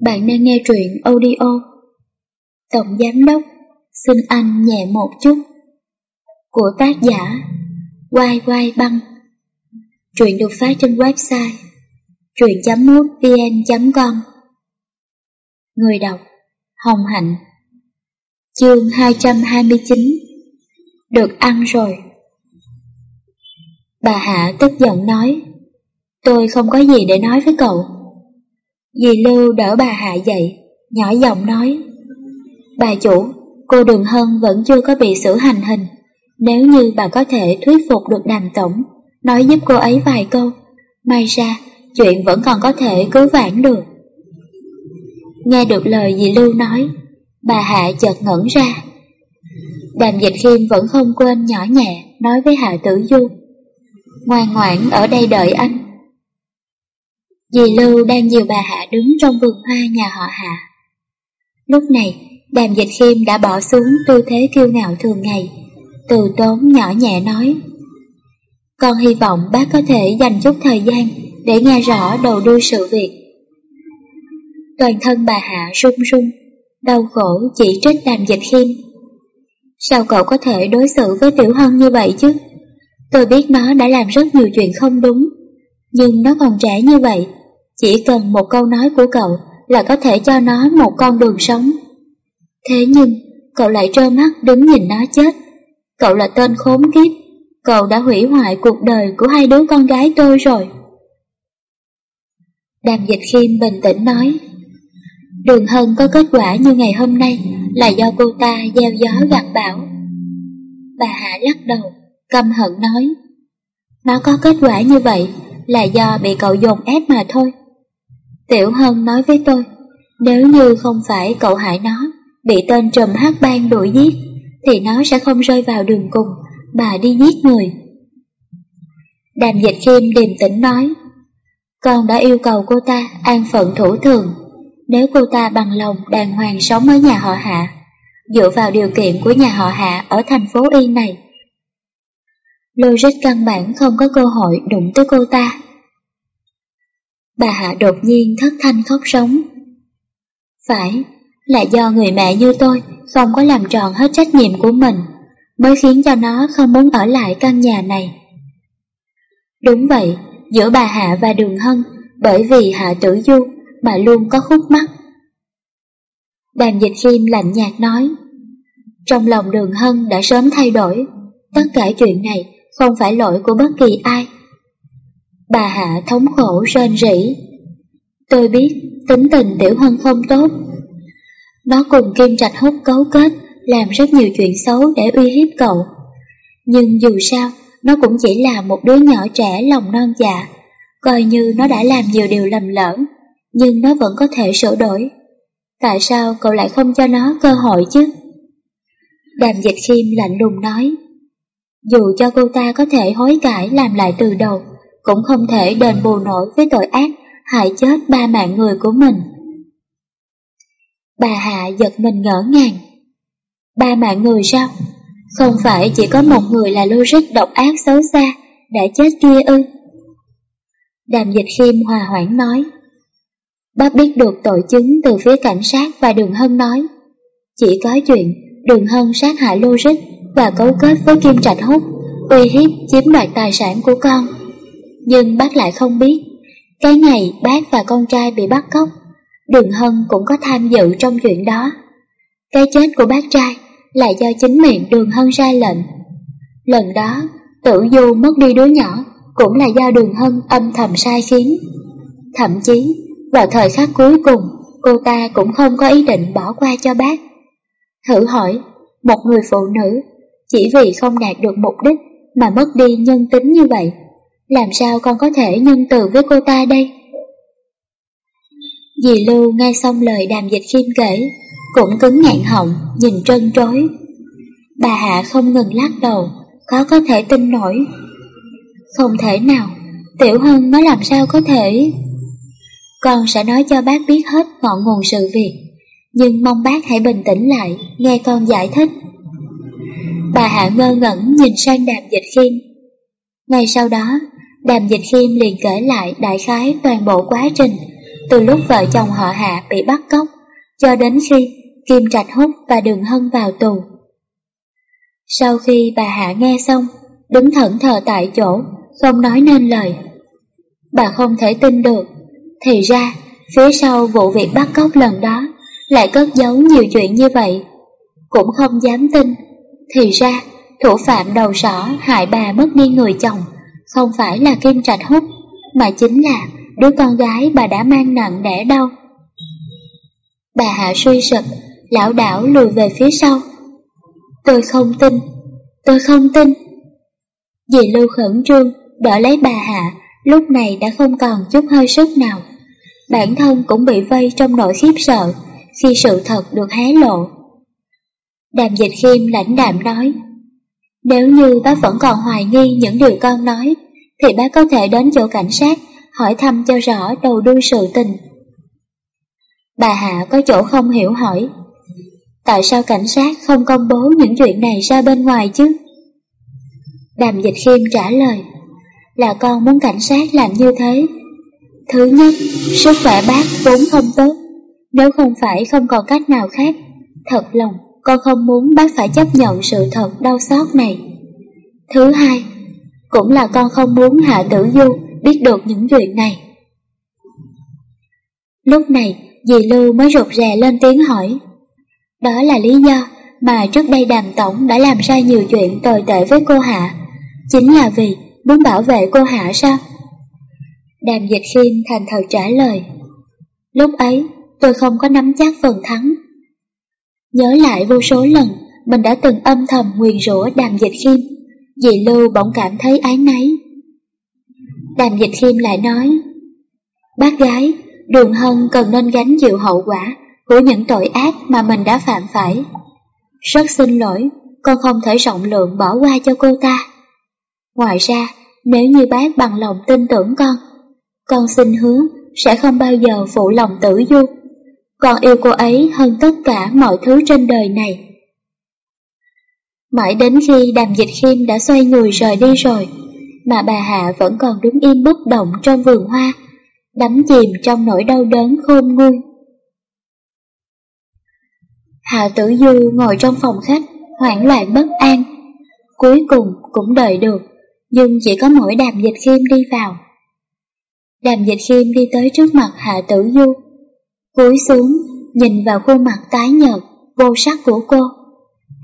Bạn đang nghe truyện audio. Tổng Giám Đốc, Xin anh nhẹ một chút. Của tác giả Quai Quai Băng. Truyện được phát trên website truyện.mútvn.com Người đọc, Hồng Hạnh. Chương 229 Được ăn rồi. Bà Hạ tức giận nói, Tôi không có gì để nói với cậu. Dì Lưu đỡ bà Hạ dậy, nhỏ giọng nói Bà chủ, cô Đường Hân vẫn chưa có bị xử hành hình. Nếu như bà có thể thuyết phục được đàm tổng Nói giúp cô ấy vài câu May ra, chuyện vẫn còn có thể cứu vãn được. Nghe được lời dì Lưu nói Bà Hạ chợt ngẩn ra. Đàm dịch khiêm vẫn không quên nhỏ nhẹ Nói với Hạ Tử Du Ngoan ngoãn ở đây đợi anh. Dì Lưu đang dìu bà Hạ đứng trong vườn hoa nhà họ Hạ. Lúc này, đàm dịch khiêm đã bỏ xuống tư thế kiêu ngạo thường ngày, từ tốn nhỏ nhẹ nói. Con hy vọng bác có thể dành chút thời gian để nghe rõ đầu đuôi sự việc. Toàn thân bà Hạ run run, đau khổ chỉ trích đàm dịch khiêm. Sao cậu có thể đối xử với Tiểu Hân như vậy chứ? Tôi biết nó đã làm rất nhiều chuyện không đúng, nhưng nó còn trẻ như vậy, chỉ cần một câu nói của cậu là có thể cho nó một con đường sống. Thế nhưng, cậu lại trơ mắt đứng nhìn nó chết. Cậu là tên khốn kiếp, cậu đã hủy hoại cuộc đời của hai đứa con gái tôi rồi. Đàm dịch khiêm bình tĩnh nói, Đường Hân có kết quả như ngày hôm nay là do cô ta gieo gió gặt bão. Bà Hạ lắc đầu, căm hận nói, Nó có kết quả như vậy là do bị cậu dồn ép mà thôi. Tiểu Hân nói với tôi, nếu như không phải cậu hại nó, bị tên trùm hát bang đuổi giết, thì nó sẽ không rơi vào đường cùng, mà đi giết người. Đàm dịch khiêm điềm tĩnh nói, con đã yêu cầu cô ta an phận thủ thường, nếu cô ta bằng lòng đàng hoàng sống ở nhà họ hạ, dựa vào điều kiện của nhà họ hạ ở thành phố Y này. Logic căn bản không có cơ hội đụng tới cô ta. Bà Hạ đột nhiên thất thanh khóc sống. Phải, là do người mẹ như tôi không có làm tròn hết trách nhiệm của mình, mới khiến cho nó không muốn ở lại căn nhà này. Đúng vậy, giữa bà Hạ và Đường Hân, bởi vì Hạ Tử Du mà luôn có khúc mắc. Đàm dịch khiêm lạnh nhạt nói, trong lòng Đường Hân đã sớm thay đổi, tất cả chuyện này không phải lỗi của bất kỳ ai. Bà Hạ thống khổ rên rỉ. Tôi biết tính tình Tiểu Hân không tốt. Nó cùng Kim Trạch Hút cấu kết, làm rất nhiều chuyện xấu để uy hiếp cậu. Nhưng dù sao, nó cũng chỉ là một đứa nhỏ trẻ lòng non dạ. Coi như nó đã làm nhiều điều lầm lỡ, nhưng nó vẫn có thể sửa đổi. Tại sao cậu lại không cho nó cơ hội chứ? Đàm dịch khiêm lạnh lùng nói. Dù cho cô ta có thể hối cải làm lại từ đầu, cũng không thể đền bù nổi với tội ác hại chết ba mạng người của mình. Bà Hạ giật mình ngỡ ngàng. Ba mạng người sao? Không phải chỉ có một người là logic độc ác xấu xa, đã chết kia ư? Đàm dịch khiêm hòa hoãn nói. Bác biết được tội chứng từ phía cảnh sát và Đường Hân nói. Chỉ có chuyện Đường Hân sát hại logic và cấu kết với Kim Trạch Hút, uy hiếp chiếm đoạt tài sản của con. Nhưng bác lại không biết, cái ngày bác và con trai bị bắt cóc, Đường Hân cũng có tham dự trong chuyện đó. Cái chết của bác trai là do chính miệng Đường Hân ra lệnh. Lần đó, Tử Du mất đi đứa nhỏ cũng là do Đường Hân âm thầm sai khiến. Thậm chí, vào thời khắc cuối cùng, cô ta cũng không có ý định bỏ qua cho bác. Thử hỏi, một người phụ nữ chỉ vì không đạt được mục đích mà mất đi nhân tính như vậy làm sao con có thể nhân từ với cô ta đây? Dì Lưu nghe xong lời đàm dịch khiêm kể, cũng cứng ngạn họng, nhìn trân trối. Bà Hạ không ngừng lắc đầu, khó có thể tin nổi. Không thể nào, Tiểu Hân nó làm sao có thể... Con sẽ nói cho bác biết hết ngọn nguồn sự việc, nhưng mong bác hãy bình tĩnh lại, nghe con giải thích. Bà Hạ ngơ ngẩn nhìn sang đàm dịch khiêm. Ngay sau đó, Đàm Dịch Khiêm liền kể lại đại khái toàn bộ quá trình từ lúc vợ chồng họ Hạ bị bắt cóc, cho đến khi Kim Trạch Húc và Đường Hân vào tù. Sau khi bà Hạ nghe xong, đứng thẫn thờ tại chỗ, không nói nên lời. Bà không thể tin được, thì ra phía sau vụ việc bắt cóc lần đó lại cất giấu nhiều chuyện như vậy. Cũng không dám tin, thì ra thủ phạm đầu sỏ hại bà mất đi người chồng không phải là Kim Trạch Húc, mà chính là đứa con gái bà đã mang nặng đẻ đau. Bà Hạ suy sụp, lão đảo lùi về phía sau. Tôi không tin, tôi không tin. Dì Lưu khẩn trương, đỡ lấy bà Hạ, lúc này đã không còn chút hơi sức nào. Bản thân cũng bị vây trong nỗi khiếp sợ khi sự thật được hé lộ. Đàm dịch khiêm lãnh đạm nói, nếu như bác vẫn còn hoài nghi những điều con nói, thì bác có thể đến chỗ cảnh sát hỏi thăm cho rõ đầu đuôi sự tình. Bà Hạ có chỗ không hiểu hỏi, tại sao cảnh sát không công bố những chuyện này ra bên ngoài chứ? Đàm Dịch Khiêm trả lời, là con muốn cảnh sát làm như thế. Thứ nhất, sức khỏe bác vốn không tốt, nếu không phải không còn cách nào khác, thật lòng con không muốn bác phải chấp nhận sự thật đau xót này. Thứ hai, cũng là con không muốn Hạ Tử Du biết được những chuyện này. Lúc này, dì Lưu mới rụt rè lên tiếng hỏi. Đó là lý do mà trước đây đàm tổng đã làm ra nhiều chuyện tồi tệ với cô Hạ. Chính là vì muốn bảo vệ cô Hạ sao? Đàm dịch khiêm thành thật trả lời. Lúc ấy, tôi không có nắm chắc phần thắng. Nhớ lại vô số lần, mình đã từng âm thầm nguyền rủa đàm dịch khiêm. Dì Lưu bỗng cảm thấy ái náy. Đàm dịch khiêm lại nói, Bác gái, Đường Hân cần nên gánh chịu hậu quả của những tội ác mà mình đã phạm phải. Rất xin lỗi, con không thể rộng lượng bỏ qua cho cô ta. Ngoài ra, nếu như bác bằng lòng tin tưởng con, con xin hứa sẽ không bao giờ phụ lòng tử du. Con yêu cô ấy hơn tất cả mọi thứ trên đời này. Mãi đến khi đàm dịch khiêm đã xoay người rời đi rồi, mà bà Hạ vẫn còn đứng im bất động trong vườn hoa, đắm chìm trong nỗi đau đớn khôn nguôi. Hạ Tử Du ngồi trong phòng khách, hoảng loạn bất an. Cuối cùng cũng đợi được, nhưng chỉ có mỗi đàm dịch khiêm đi vào. Đàm dịch khiêm đi tới trước mặt Hạ Tử Du, cúi xuống, nhìn vào khuôn mặt tái nhợt, vô sắc của cô.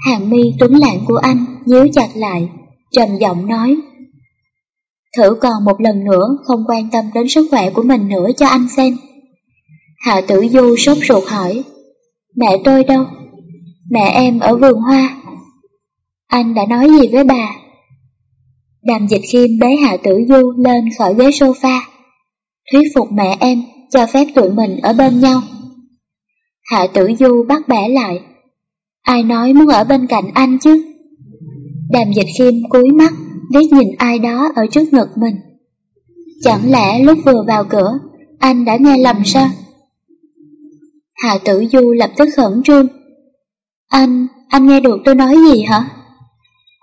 Hàng mi tuấn lãng của anh nhíu chặt lại, trầm giọng nói. Thử còn một lần nữa không quan tâm đến sức khỏe của mình nữa cho anh xem. Hạ tử du sốt ruột hỏi, mẹ tôi đâu? Mẹ em ở vườn hoa. Anh đã nói gì với bà? Đàm dịch khiêm bế Hạ tử du lên khỏi ghế sofa, thuyết phục mẹ em cho phép tụi mình ở bên nhau. Hạ tử du bắt bẻ lại, ai nói muốn ở bên cạnh anh chứ? Đàm dịch khiêm cúi mắt, liếc nhìn ai đó ở trước ngực mình. Chẳng lẽ lúc vừa vào cửa, anh đã nghe lầm sao? Hạ tử du lập tức khẩn trương. Anh, anh nghe được tôi nói gì hả?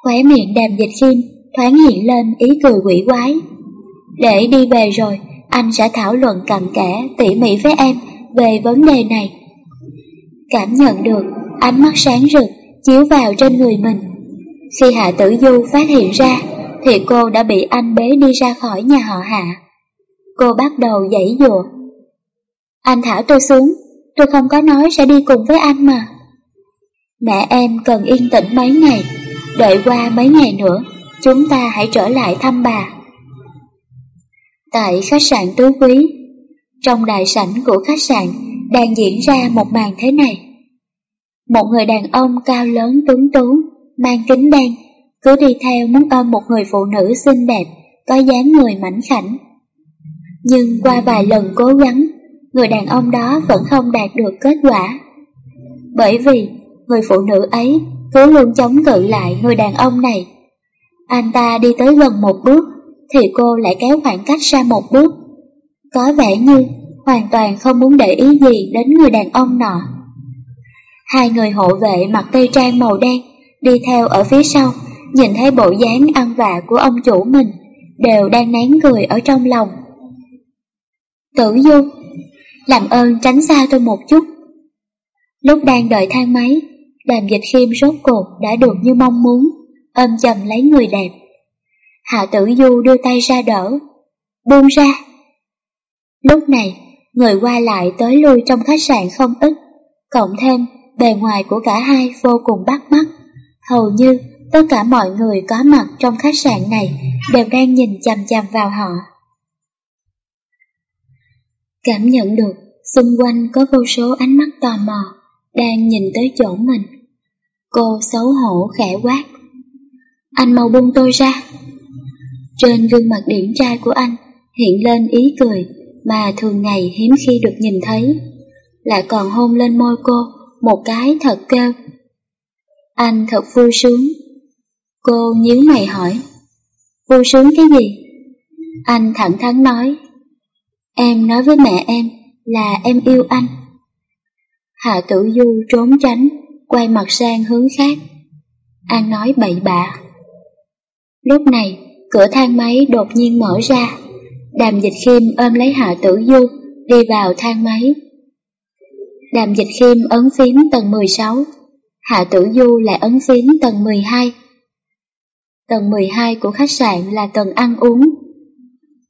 Khóe miệng đàm dịch khiêm thoáng hiện lên ý cười quỷ quái. Để đi về rồi, anh sẽ thảo luận cặn kẽ tỉ mỉ với em về vấn đề này. Cảm nhận được ánh mắt sáng rực chiếu vào trên người mình. Khi Hạ Tử Du phát hiện ra, thì cô đã bị anh bế đi ra khỏi nhà họ Hạ. Cô bắt đầu giãy giụa. Anh thả tôi xuống, tôi không có nói sẽ đi cùng với anh mà. Mẹ em cần yên tĩnh mấy ngày, đợi qua mấy ngày nữa, chúng ta hãy trở lại thăm bà. Tại khách sạn Tứ Quý, trong đại sảnh của khách sạn đang diễn ra một màn thế này. Một người đàn ông cao lớn tuấn tú, mang kính đen, cứ đi theo muốn ôm một người phụ nữ xinh đẹp, có dáng người mảnh khảnh. Nhưng qua vài lần cố gắng, người đàn ông đó vẫn không đạt được kết quả. Bởi vì người phụ nữ ấy cứ luôn chống cự lại người đàn ông này. Anh ta đi tới gần một bước, thì cô lại kéo khoảng cách ra một bước. Có vẻ như hoàn toàn không muốn để ý gì đến người đàn ông nọ. Hai người hộ vệ mặc tây trang màu đen đi theo ở phía sau, nhìn thấy bộ dáng ăn vạ của ông chủ mình, đều đang nén cười ở trong lòng. Tử Du làm ơn tránh xa tôi một chút. Lúc đang đợi thang máy, đàm dịch khiêm rốt cuộc đã được như mong muốn, ôm chầm lấy người đẹp. Hạ tử du đưa tay ra đỡ, buông ra. Lúc này, người qua lại tới lui trong khách sạn không ít, cộng thêm bề ngoài của cả hai vô cùng bắt mắt. Hầu như tất cả mọi người có mặt trong khách sạn này đều đang nhìn chằm chằm vào họ. Cảm nhận được xung quanh có vô số ánh mắt tò mò đang nhìn tới chỗ mình. Cô xấu hổ khẽ quát. Anh mau buông tôi ra. Trên gương mặt điển trai của anh hiện lên ý cười mà thường ngày hiếm khi được nhìn thấy. Lại còn hôn lên môi cô một cái thật kêu. Anh thật vui sướng. Cô nhíu mày hỏi. Vui sướng cái gì? Anh thẳng thắn nói. Em nói với mẹ em là em yêu anh. Hạ tử du trốn tránh, quay mặt sang hướng khác. An nói bậy bạ. Lúc này, cửa thang máy đột nhiên mở ra. Đàm dịch khiêm ôm lấy Hạ tử du, đi vào thang máy. Đàm dịch khiêm ấn phím tầng 16, Hạ tử du lại ấn phím tầng 12. Tầng 12 của khách sạn là tầng ăn uống.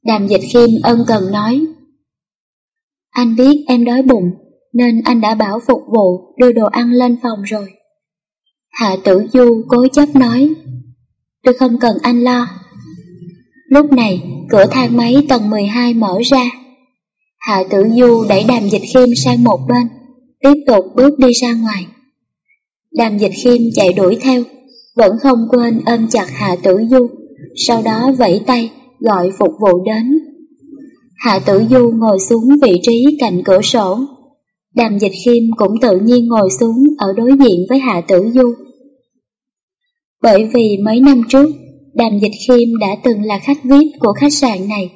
Đàm dịch khiêm ân cần nói. Anh biết em đói bụng, nên anh đã bảo phục vụ đưa đồ ăn lên phòng rồi. Hạ tử du cố chấp nói. Tôi không cần anh lo. Lúc này, cửa thang máy tầng 12 mở ra. Hạ tử du đẩy đàm dịch khiêm sang một bên, tiếp tục bước đi ra ngoài. Đàm dịch khiêm chạy đuổi theo, vẫn không quên ôm chặt Hạ tử du, sau đó vẫy tay gọi phục vụ đến. Hạ tử du ngồi xuống vị trí cạnh cửa sổ. Đàm dịch khiêm cũng tự nhiên ngồi xuống ở đối diện với Hạ tử du. Bởi vì mấy năm trước, Đàm Dịch Khiêm đã từng là khách VIP của khách sạn này.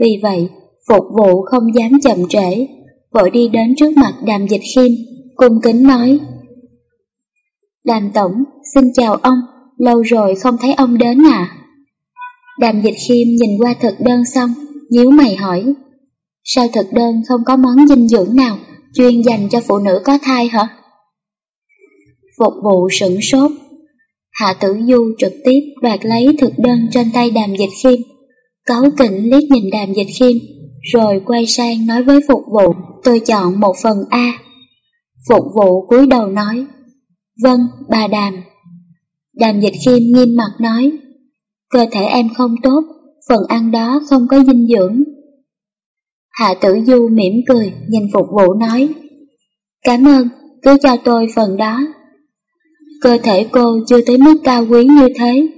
Vì vậy, phục vụ không dám chậm trễ, vội đi đến trước mặt Đàm Dịch Khiêm, cung kính nói. Đàm Tổng, xin chào ông, lâu rồi không thấy ông đến à? Đàm Dịch Khiêm nhìn qua thực đơn xong, nhíu mày hỏi. Sao thực đơn không có món dinh dưỡng nào chuyên dành cho phụ nữ có thai hả? Phục vụ sửng sốt, Hạ Tử Du trực tiếp đoạt lấy thực đơn trên tay đàm dịch khiêm, cáu kỉnh liếc nhìn đàm dịch khiêm, rồi quay sang nói với phục vụ, tôi chọn một phần A. Phục vụ cúi đầu nói, vâng, bà đàm. Đàm dịch khiêm nghiêm mặt nói, cơ thể em không tốt, phần ăn đó không có dinh dưỡng. Hạ tử du mỉm cười, nhìn phục vụ nói, cảm ơn, cứ cho tôi phần đó. Cơ thể cô chưa tới mức cao quý như thế.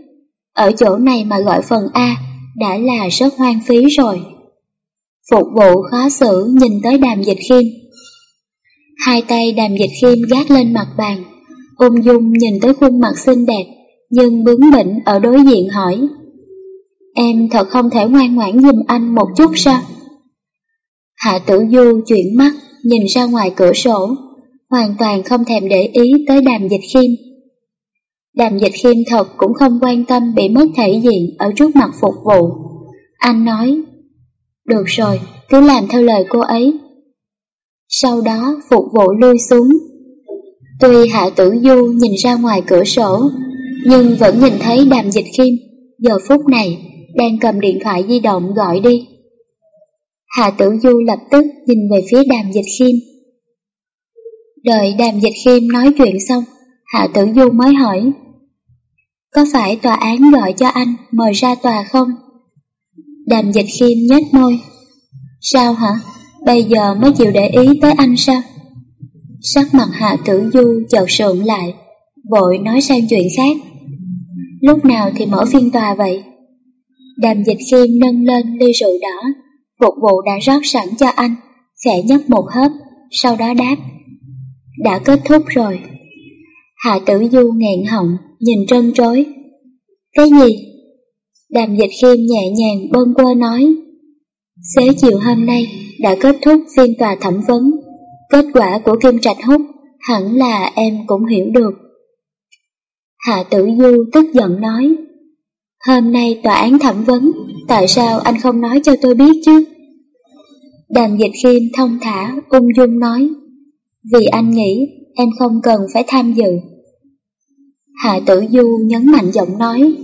Ở chỗ này mà gọi phần A đã là rất hoang phí rồi. Phục vụ khó xử nhìn tới đàm dịch khiêm. Hai tay đàm dịch khiêm gác lên mặt bàn, ung dung nhìn tới khuôn mặt xinh đẹp, nhưng bướng bỉnh ở đối diện hỏi. Em thật không thể ngoan ngoãn giùm anh một chút sao? Hạ tử du chuyển mắt, nhìn ra ngoài cửa sổ, hoàn toàn không thèm để ý tới đàm dịch khiêm. Đàm dịch khiêm thật cũng không quan tâm bị mất thể diện ở trước mặt phục vụ. Anh nói, được rồi, cứ làm theo lời cô ấy. Sau đó phục vụ lui xuống. Tuy Hạ Tử Du nhìn ra ngoài cửa sổ, nhưng vẫn nhìn thấy đàm dịch khiêm, giờ phút này đang cầm điện thoại di động gọi đi. Hạ Tử Du lập tức nhìn về phía đàm dịch khiêm. Đợi đàm dịch khiêm nói chuyện xong, Hạ Tử Du mới hỏi có phải tòa án gọi cho anh mời ra tòa không? Đàm dịch khiêm nhếch môi Sao hả? Bây giờ mới chịu để ý tới anh sao? Sắc mặt Hạ Tử Du chợt sượng lại Vội nói sang chuyện khác Lúc nào thì mở phiên tòa vậy? Đàm dịch khiêm nâng lên ly rượu đỏ Phục vụ đã rót sẵn cho anh Khẽ nhấp một hớp Sau đó đáp Đã kết thúc rồi Hạ tử du nghẹn họng, nhìn trân trối. Cái gì? Đàm dịch khiêm nhẹ nhàng bơm qua nói. Xế chiều hôm nay đã kết thúc phiên tòa thẩm vấn. Kết quả của Kim Trạch Húc hẳn là em cũng hiểu được. Hạ tử du tức giận nói. Hôm nay tòa án thẩm vấn, tại sao anh không nói cho tôi biết chứ? Đàm dịch khiêm thông thả, ung dung nói, vì anh nghĩ em không cần phải tham dự. Hạ tử du nhấn mạnh giọng nói,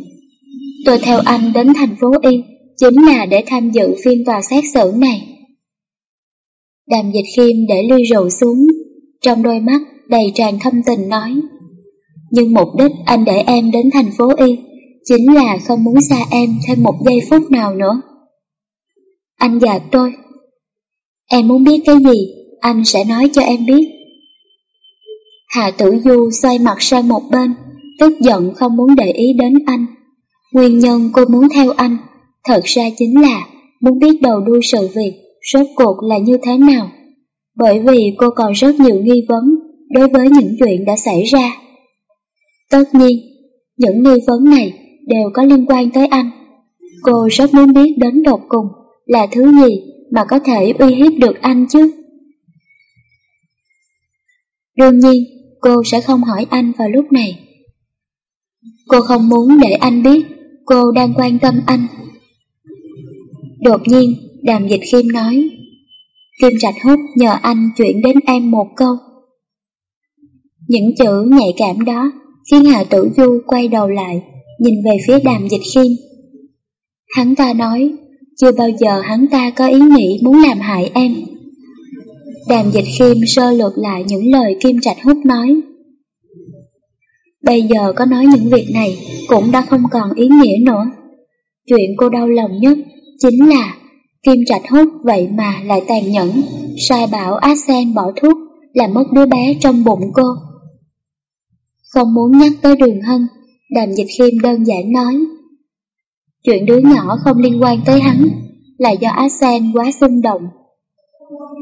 tôi theo anh đến thành phố Y chính là để tham dự phiên tòa xét xử này. Đàm dịch khiêm để ly rượu xuống, trong đôi mắt đầy tràn thâm tình nói, nhưng mục đích anh để em đến thành phố Y chính là không muốn xa em thêm một giây phút nào nữa. Anh gạt tôi. Em muốn biết cái gì, anh sẽ nói cho em biết. Hà Tử Du xoay mặt sang một bên, tức giận không muốn để ý đến anh. Nguyên nhân cô muốn theo anh, thật ra chính là muốn biết đầu đuôi sự việc, rốt cuộc là như thế nào. Bởi vì cô còn rất nhiều nghi vấn đối với những chuyện đã xảy ra. Tất nhiên, những nghi vấn này đều có liên quan tới anh. Cô rất muốn biết đến đột cùng là thứ gì mà có thể uy hiếp được anh chứ. Đương nhiên, cô sẽ không hỏi anh vào lúc này. Cô không muốn để anh biết cô đang quan tâm anh. Đột nhiên, Đàm Dịch Khiêm nói, Kim Trạch Hút nhờ anh chuyển đến em một câu. Những chữ nhạy cảm đó khiến hà Tử Du quay đầu lại, nhìn về phía Đàm Dịch Khiêm. Hắn ta nói, chưa bao giờ hắn ta có ý nghĩ muốn làm hại em. Đàm dịch khiêm sơ lược lại những lời Kim Trạch Hút nói. Bây giờ có nói những việc này cũng đã không còn ý nghĩa nữa. Chuyện cô đau lòng nhất chính là Kim Trạch Hút vậy mà lại tàn nhẫn, sai bảo á sen bỏ thuốc làm mất đứa bé trong bụng cô. Không muốn nhắc tới đường hân, đàm dịch khiêm đơn giản nói. Chuyện đứa nhỏ không liên quan tới hắn là do á sen quá xung động.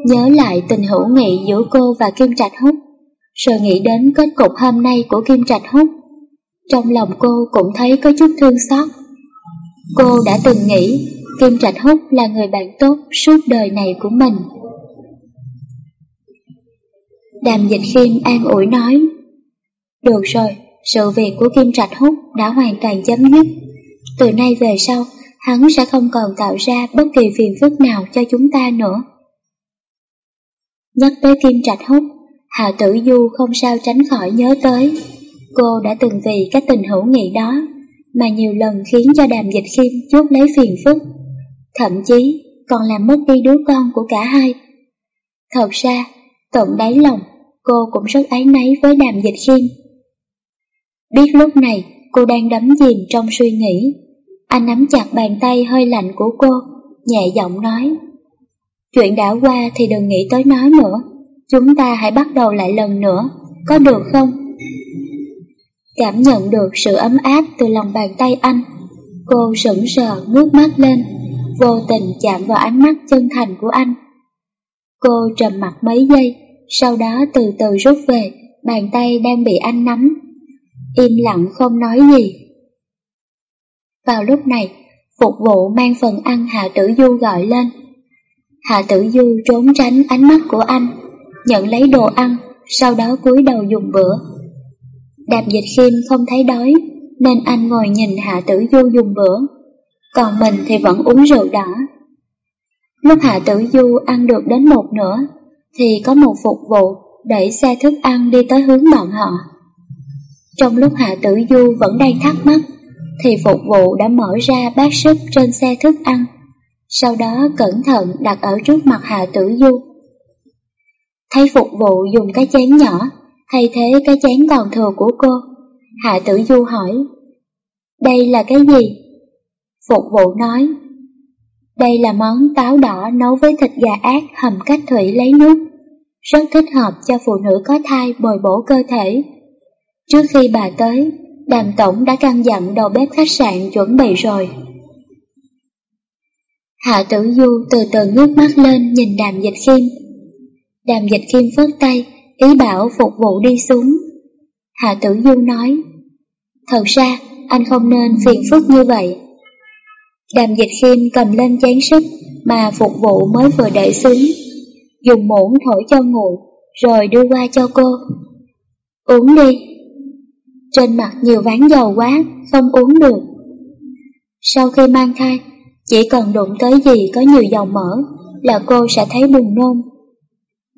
Nhớ lại tình hữu nghị giữa cô và Kim Trạch Hút, rồi nghĩ đến kết cục hôm nay của Kim Trạch Hút. Trong lòng cô cũng thấy có chút thương xót. Cô đã từng nghĩ Kim Trạch Hút là người bạn tốt suốt đời này của mình. Đàm Dịch Khiêm an ủi nói, Được rồi, sự việc của Kim Trạch Hút đã hoàn toàn chấm dứt. Từ nay về sau, hắn sẽ không còn tạo ra bất kỳ phiền phức nào cho chúng ta nữa. Nhắc tới Kim Trạch Hút, Hạ Tử Du không sao tránh khỏi nhớ tới. Cô đã từng vì cái tình hữu nghị đó mà nhiều lần khiến cho đàm dịch khiêm chuốc lấy phiền phức, thậm chí còn làm mất đi đứa con của cả hai. Thật ra, tận đáy lòng, cô cũng rất áy náy với đàm dịch khiêm. Biết lúc này cô đang đắm chìm trong suy nghĩ, anh nắm chặt bàn tay hơi lạnh của cô, nhẹ giọng nói. Chuyện đã qua thì đừng nghĩ tới nói nữa, chúng ta hãy bắt đầu lại lần nữa, có được không? Cảm nhận được sự ấm áp từ lòng bàn tay anh, cô sững sờ ngước mắt lên, vô tình chạm vào ánh mắt chân thành của anh. Cô trầm mặt mấy giây, sau đó từ từ rút về, bàn tay đang bị anh nắm. Im lặng không nói gì. Vào lúc này, phục vụ mang phần ăn Hạ Tử Du gọi lên. Hạ Tử Du trốn tránh ánh mắt của anh, nhận lấy đồ ăn, sau đó cúi đầu dùng bữa. Đạp dịch khiêm không thấy đói, nên anh ngồi nhìn Hạ Tử Du dùng bữa, còn mình thì vẫn uống rượu đỏ. Lúc Hạ Tử Du ăn được đến một nửa, thì có một phục vụ đẩy xe thức ăn đi tới hướng bọn họ. Trong lúc Hạ Tử Du vẫn đang thắc mắc, thì phục vụ đã mở ra bát súp trên xe thức ăn, sau đó cẩn thận đặt ở trước mặt Hạ Tử Du. Thấy phục vụ dùng cái chén nhỏ, thay thế cái chén còn thừa của cô, Hạ Tử Du hỏi, đây là cái gì? Phục vụ nói, đây là món táo đỏ nấu với thịt gà ác hầm cách thủy lấy nước, rất thích hợp cho phụ nữ có thai bồi bổ cơ thể. Trước khi bà tới, đàm tổng đã căn dặn đầu bếp khách sạn chuẩn bị rồi. Hạ tử du từ từ ngước mắt lên nhìn đàm dịch khiêm. Đàm dịch kim phớt tay, ý bảo phục vụ đi xuống. Hạ tử du nói, thật ra anh không nên phiền phức như vậy. Đàm dịch khiêm cầm lên chén sức mà phục vụ mới vừa để xuống, dùng muỗng thổi cho nguội, rồi đưa qua cho cô. Uống đi. Trên mặt nhiều ván dầu quá, không uống được. Sau khi mang thai, chỉ cần đụng tới gì có nhiều dầu mỡ là cô sẽ thấy buồn nôn.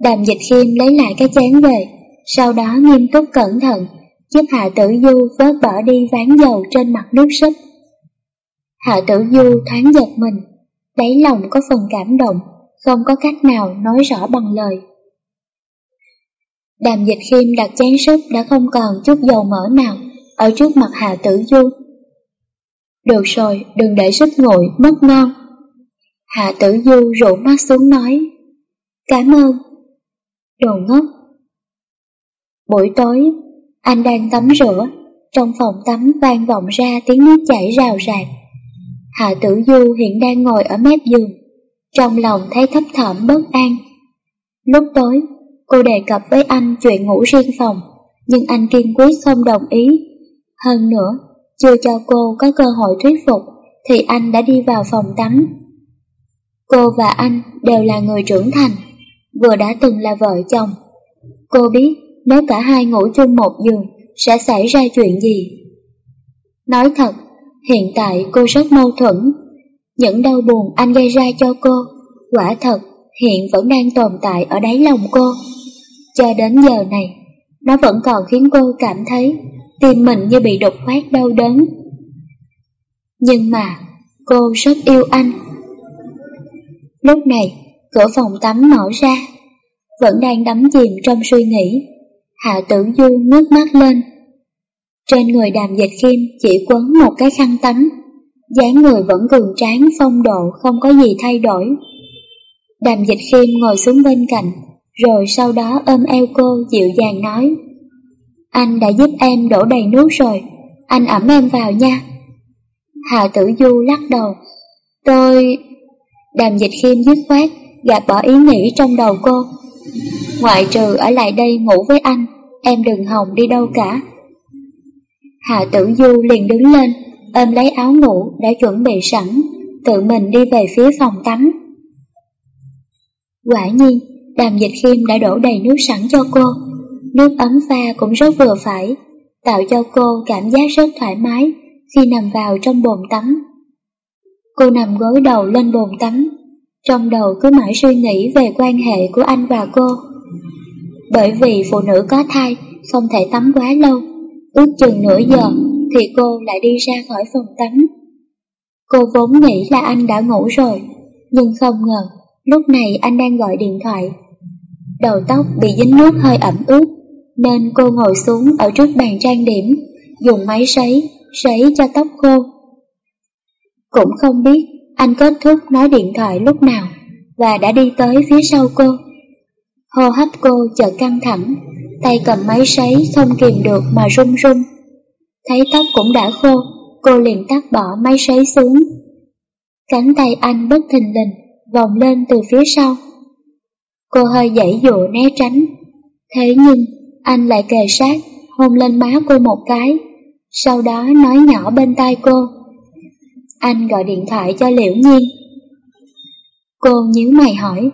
Đàm dịch khiêm lấy lại cái chén về, sau đó nghiêm túc cẩn thận, giúp Hạ Tử Du vớt bỏ đi ván dầu trên mặt nước súp. Hạ Tử Du thoáng giật mình, đáy lòng có phần cảm động, không có cách nào nói rõ bằng lời. Đàm dịch khiêm đặt chén súp đã không còn chút dầu mỡ nào ở trước mặt Hạ Tử Du. Được rồi, đừng để súp nguội, mất ngon. Hạ Tử Du rủ mắt xuống nói, Cảm ơn. Đồ ngốc. Buổi tối, anh đang tắm rửa, trong phòng tắm vang vọng ra tiếng nước chảy rào rạc. Hạ Tử Du hiện đang ngồi ở mép giường, trong lòng thấy thấp thỏm bất an. Lúc tối, cô đề cập với anh chuyện ngủ riêng phòng, nhưng anh kiên quyết không đồng ý. Hơn nữa, chưa cho cô có cơ hội thuyết phục, thì anh đã đi vào phòng tắm. Cô và anh đều là người trưởng thành, vừa đã từng là vợ chồng. Cô biết nếu cả hai ngủ chung một giường sẽ xảy ra chuyện gì. Nói thật, hiện tại cô rất mâu thuẫn. Những đau buồn anh gây ra cho cô, quả thật hiện vẫn đang tồn tại ở đáy lòng cô. Cho đến giờ này, nó vẫn còn khiến cô cảm thấy tim mình như bị đục khoét đau đớn. Nhưng mà, cô rất yêu anh. Lúc này, cửa phòng tắm mở ra, vẫn đang đắm chìm trong suy nghĩ. Hạ tử du ngước mắt lên. Trên người đàm dịch khiêm chỉ quấn một cái khăn tắm, dáng người vẫn cường tráng phong độ không có gì thay đổi. Đàm dịch khiêm ngồi xuống bên cạnh, rồi sau đó ôm eo cô dịu dàng nói Anh đã giúp em đổ đầy nước rồi, anh ẩm em vào nha. Hạ tử du lắc đầu, tôi... Đàm dịch khiêm dứt khoát, gạt bỏ ý nghĩ trong đầu cô. Ngoại trừ ở lại đây ngủ với anh, em đừng hòng đi đâu cả. Hạ tử du liền đứng lên, ôm lấy áo ngủ đã chuẩn bị sẵn, tự mình đi về phía phòng tắm. Quả nhiên, đàm dịch khiêm đã đổ đầy nước sẵn cho cô. Nước ấm pha cũng rất vừa phải, tạo cho cô cảm giác rất thoải mái khi nằm vào trong bồn tắm. Cô nằm gối đầu lên bồn tắm, trong đầu cứ mãi suy nghĩ về quan hệ của anh và cô. Bởi vì phụ nữ có thai không thể tắm quá lâu, ước chừng nửa giờ thì cô lại đi ra khỏi phòng tắm. Cô vốn nghĩ là anh đã ngủ rồi, nhưng không ngờ lúc này anh đang gọi điện thoại. Đầu tóc bị dính nước hơi ẩm ướt, nên cô ngồi xuống ở trước bàn trang điểm, dùng máy sấy, sấy cho tóc khô. Cũng không biết anh kết thúc nói điện thoại lúc nào và đã đi tới phía sau cô. Hô hấp cô chợt căng thẳng, tay cầm máy sấy không kìm được mà run run. Thấy tóc cũng đã khô, cô liền tắt bỏ máy sấy xuống. Cánh tay anh bất thình lình, vòng lên từ phía sau. Cô hơi dãy dụ né tránh, thế nhưng anh lại kề sát, hôn lên má cô một cái, sau đó nói nhỏ bên tai cô. Anh gọi điện thoại cho Liễu Nhiên. Cô nhíu mày hỏi,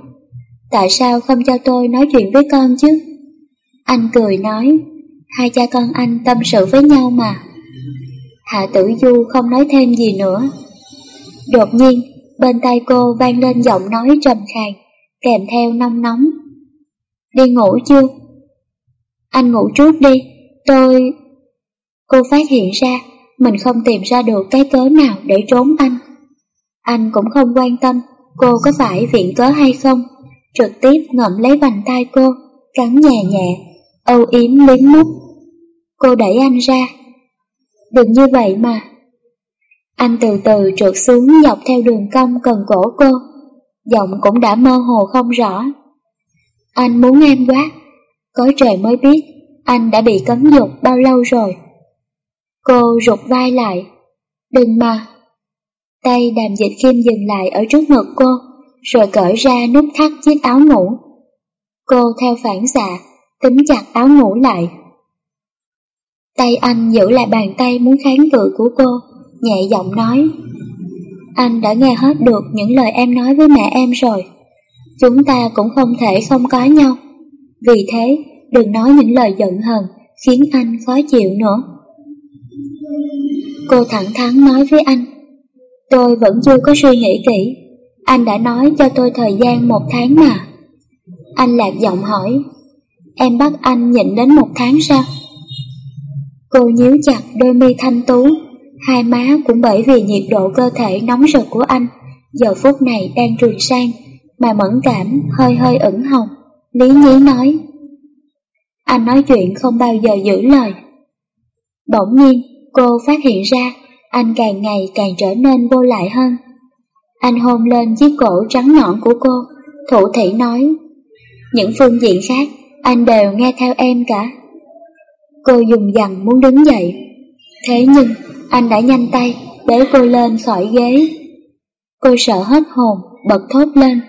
tại sao không cho tôi nói chuyện với con chứ? Anh cười nói, hai cha con anh tâm sự với nhau mà. Hạ tử du không nói thêm gì nữa. Đột nhiên, bên tai cô vang lên giọng nói trầm khàn, kèm theo nông nóng. Đi ngủ chưa? Anh ngủ trước đi, tôi... Cô phát hiện ra mình không tìm ra được cái cớ nào để trốn anh. Anh cũng không quan tâm cô có phải viện cớ hay không, trực tiếp ngậm lấy vành tay cô, cắn nhẹ nhẹ, âu yếm liếm mút. Cô đẩy anh ra. Đừng như vậy mà. Anh từ từ trượt xuống dọc theo đường cong cần cổ cô, giọng cũng đã mơ hồ không rõ. Anh muốn em quá, có trời mới biết anh đã bị cấm dục bao lâu rồi. Cô rụt vai lại. Đừng mà. Tay đàm dịch khiêm dừng lại ở trước ngực cô, rồi cởi ra nút thắt chiếc áo ngủ. Cô theo phản xạ, tính chặt áo ngủ lại. Tay anh giữ lại bàn tay muốn kháng cự của cô, nhẹ giọng nói. Anh đã nghe hết được những lời em nói với mẹ em rồi. Chúng ta cũng không thể không có nhau. Vì thế, đừng nói những lời giận hờn, khiến anh khó chịu nữa. Cô thẳng thắn nói với anh, tôi vẫn chưa có suy nghĩ kỹ, Anh đã nói cho tôi thời gian một tháng mà. Anh lạc giọng hỏi, em bắt anh nhịn đến một tháng sao? Cô nhíu chặt đôi mi thanh tú, hai má cũng bởi vì nhiệt độ cơ thể nóng rực của anh, giờ phút này đang truyền sang, mà mẫn cảm hơi hơi ửng hồng. Lý nhí nói, anh nói chuyện không bao giờ giữ lời. Bỗng nhiên, cô phát hiện ra anh càng ngày càng trở nên vô lại hơn. Anh hôn lên chiếc cổ trắng nõn của cô, thủ thị nói, những phương diện khác anh đều nghe theo em cả. Cô dùng dằn muốn đứng dậy, thế nhưng anh đã nhanh tay bế cô lên khỏi ghế. Cô sợ hết hồn, bật thốt lên.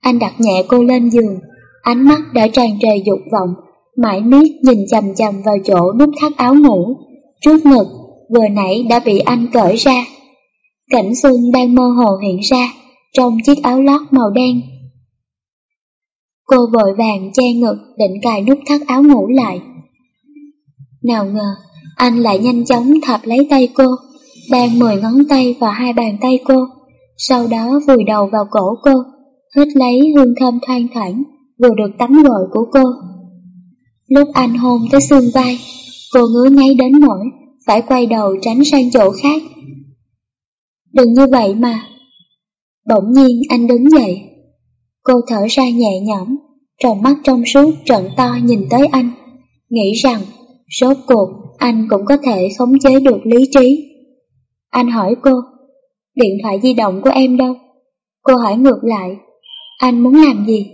Anh đặt nhẹ cô lên giường, ánh mắt đã tràn trề dục vọng, mãi miết nhìn chầm chầm vào chỗ nút thắt áo ngủ, trước ngực vừa nãy đã bị anh cởi ra. Cảnh xương đang mơ hồ hiện ra trong chiếc áo lót màu đen. Cô vội vàng che ngực định cài nút thắt áo ngủ lại. Nào ngờ, anh lại nhanh chóng thập lấy tay cô, đang mười ngón tay vào hai bàn tay cô, sau đó vùi đầu vào cổ cô, hít lấy hương thơm thoang thoảng vừa được tắm gội của cô. Lúc anh hôn tới xương vai, cô ngứa ngáy đến nỗi phải quay đầu tránh sang chỗ khác. Đừng như vậy mà. Bỗng nhiên anh đứng dậy. Cô thở ra nhẹ nhõm, tròng mắt trong suốt trận to nhìn tới anh, nghĩ rằng rốt cuộc anh cũng có thể khống chế được lý trí. Anh hỏi cô, điện thoại di động của em đâu? Cô hỏi ngược lại, anh muốn làm gì?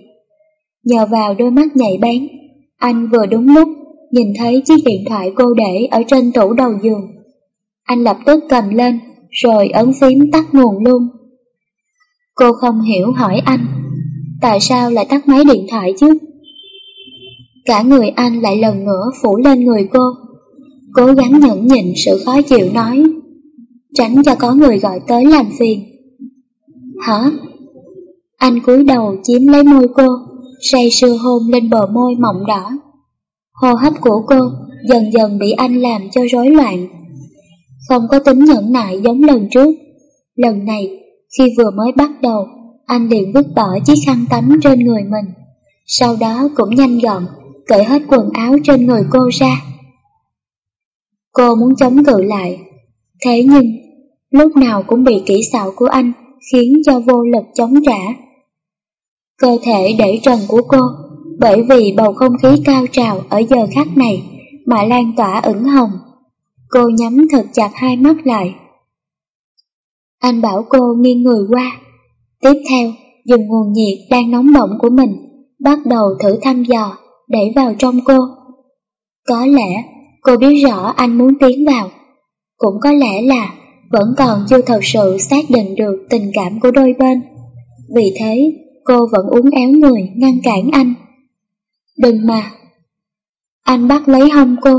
Nhờ vào đôi mắt nhạy bén, anh vừa đúng lúc nhìn thấy chiếc điện thoại cô để ở trên tủ đầu giường. Anh lập tức cầm lên, rồi ấn phím tắt nguồn luôn. Cô không hiểu hỏi anh, tại sao lại tắt máy điện thoại chứ? Cả người anh lại lần nữa phủ lên người cô, cố gắng nhẫn nhịn sự khó chịu nói, tránh cho có người gọi tới làm phiền. Hả? Anh cúi đầu chiếm lấy môi cô, say sưa hôn lên bờ môi mọng đỏ. Hô hấp của cô dần dần bị anh làm cho rối loạn. Không có tính nhẫn nại giống lần trước. Lần này, khi vừa mới bắt đầu, anh liền vứt bỏ chiếc khăn tắm trên người mình. Sau đó cũng nhanh gọn, cởi hết quần áo trên người cô ra. Cô muốn chống cự lại, thế nhưng lúc nào cũng bị kỹ xảo của anh khiến cho vô lực chống trả. Cơ thể để trần của cô bởi vì bầu không khí cao trào ở giờ khắc này mà lan tỏa ửng hồng. Cô nhắm thật chặt hai mắt lại. Anh bảo cô nghiêng người qua. Tiếp theo, dùng nguồn nhiệt đang nóng bỏng của mình, bắt đầu thử thăm dò, đẩy vào trong cô. Có lẽ cô biết rõ anh muốn tiến vào. Cũng có lẽ là vẫn còn chưa thật sự xác định được tình cảm của đôi bên. Vì thế, cô vẫn uống éo người ngăn cản anh. Đừng mà. Anh bắt lấy hông cô,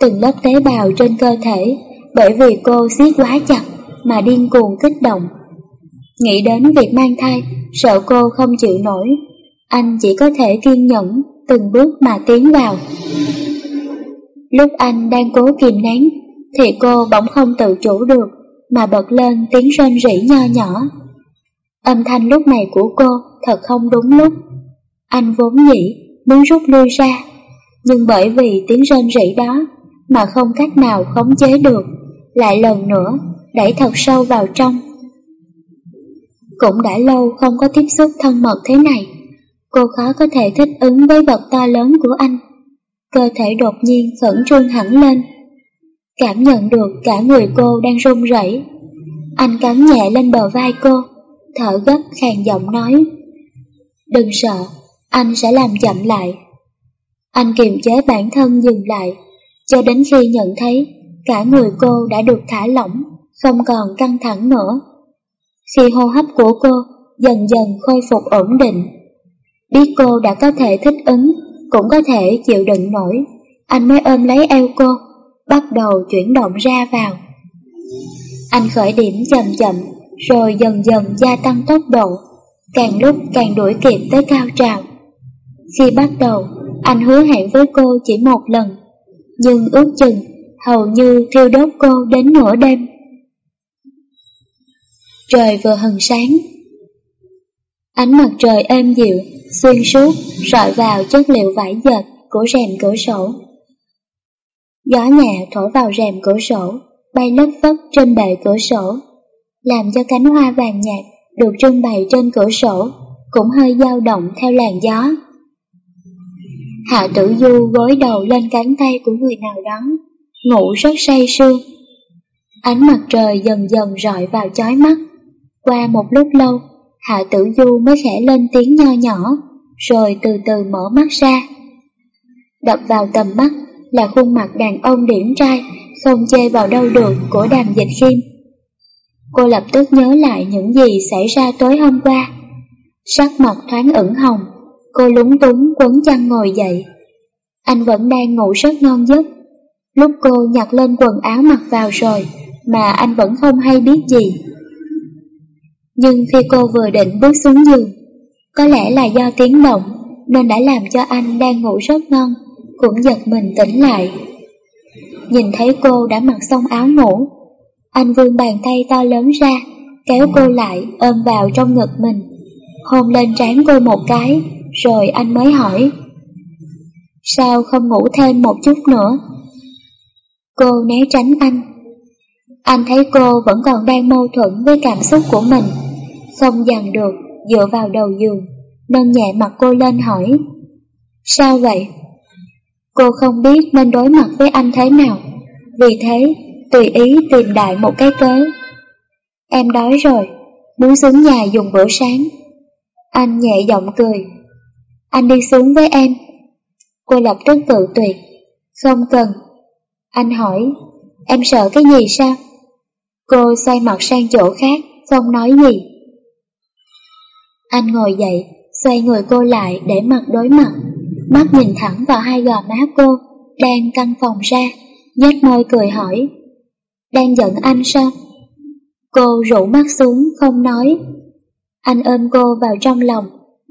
từng lớp tế bào trên cơ thể, bởi vì cô siết quá chặt mà điên cuồng kích động. Nghĩ đến việc mang thai, sợ cô không chịu nổi, anh chỉ có thể kiên nhẫn từng bước mà tiến vào. Lúc anh đang cố kìm nén, thì cô bỗng không tự chủ được mà bật lên tiếng rên rỉ nho nhỏ. Âm thanh lúc này của cô thật không đúng lúc. Anh vốn dĩ muốn rút lui ra, nhưng bởi vì tiếng rên rỉ đó mà không cách nào khống chế được, lại lần nữa đẩy thật sâu vào trong. Cũng đã lâu không có tiếp xúc thân mật thế này, cô khó có thể thích ứng với vật to lớn của anh. Cơ thể đột nhiên khẩn trương hẳn lên, cảm nhận được cả người cô đang run rẩy. Anh cắn nhẹ lên bờ vai cô, thở gấp khàn giọng nói, Đừng sợ, anh sẽ làm chậm lại. Anh kiềm chế bản thân dừng lại, cho đến khi nhận thấy cả người cô đã được thả lỏng, không còn căng thẳng nữa. Khi hô hấp của cô dần dần khôi phục ổn định, biết cô đã có thể thích ứng, cũng có thể chịu đựng nổi, anh mới ôm lấy eo cô, bắt đầu chuyển động ra vào. Anh khởi điểm chậm chậm, rồi dần dần gia tăng tốc độ, càng lúc càng đuổi kịp tới cao trào. Khi bắt đầu, anh hứa hẹn với cô chỉ một lần, nhưng ước chừng hầu như thiêu đốt cô đến nửa đêm. Trời vừa hừng sáng, Ánh mặt trời êm dịu, xuyên suốt, rọi vào chất liệu vải dệt của rèm cửa sổ. Gió nhẹ thổi vào rèm cửa sổ, bay lất phất trên bệ cửa sổ, làm cho cánh hoa vàng nhạt được trưng bày trên cửa sổ cũng hơi dao động theo làn gió. Hạ tử du gối đầu lên cánh tay của người nào đó, ngủ rất say sưa. Ánh mặt trời dần dần rọi vào chói mắt. Qua một lúc lâu, Hạ tử du mới khẽ lên tiếng nho nhỏ, rồi từ từ mở mắt ra. Đập vào tầm mắt là khuôn mặt đàn ông điển trai, không chê vào đâu được của đàm dịch khiêm. Cô lập tức nhớ lại những gì xảy ra tối hôm qua. Sắc mặt thoáng ửng hồng, cô lúng túng quấn chăn ngồi dậy. Anh vẫn đang ngủ rất ngon giấc. Lúc cô nhặt lên quần áo mặc vào rồi, mà anh vẫn không hay biết gì. Nhưng khi cô vừa định bước xuống giường, có lẽ là do tiếng động nên đã làm cho anh đang ngủ rất ngon, cũng giật mình tỉnh lại. Nhìn thấy cô đã mặc xong áo ngủ, anh vươn bàn tay to lớn ra, kéo cô lại ôm vào trong ngực mình, hôn lên trán cô một cái, rồi anh mới hỏi. Sao không ngủ thêm một chút nữa? Cô né tránh anh. Anh thấy cô vẫn còn đang mâu thuẫn với cảm xúc của mình, không dằn được dựa vào đầu giường, nâng nhẹ mặt cô lên hỏi. Sao vậy? Cô không biết nên đối mặt với anh thế nào, vì thế tùy ý tìm đại một cái cớ. Em đói rồi, muốn xuống nhà dùng bữa sáng. Anh nhẹ giọng cười. Anh đi xuống với em. Cô lập tức tự tuyệt. Không cần. Anh hỏi, em sợ cái gì sao? Cô xoay mặt sang chỗ khác, không nói gì. Anh ngồi dậy, xoay người cô lại để mặt đối mặt, mắt nhìn thẳng vào hai gò má cô, đang căng phòng ra, nhếch môi cười hỏi. Đang giận anh sao? Cô rủ mắt xuống, không nói. Anh ôm cô vào trong lòng,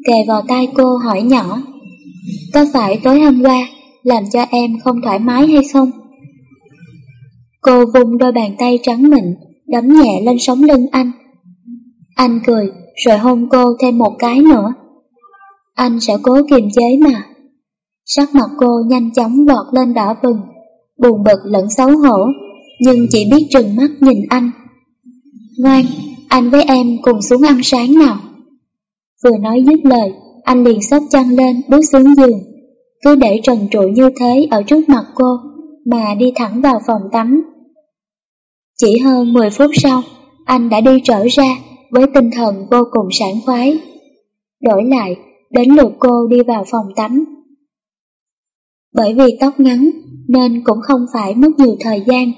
kề vào tay cô hỏi nhỏ. Có phải tối hôm qua làm cho em không thoải mái hay không? Cô vung đôi bàn tay trắng mịn, đấm nhẹ lên sống lưng anh. Anh cười, rồi hôn cô thêm một cái nữa. Anh sẽ cố kiềm chế mà. Sắc mặt cô nhanh chóng vọt lên đỏ bừng, buồn bực lẫn xấu hổ, nhưng chỉ biết trừng mắt nhìn anh. Ngoan, anh với em cùng xuống ăn sáng nào. Vừa nói dứt lời, anh liền xốc chăn lên bước xuống giường, cứ để trần trụi như thế ở trước mặt cô, mà đi thẳng vào phòng tắm. Chỉ hơn 10 phút sau, anh đã đi trở ra với tinh thần vô cùng sảng khoái. Đổi lại, đến lượt cô đi vào phòng tắm. Bởi vì tóc ngắn nên cũng không phải mất nhiều thời gian.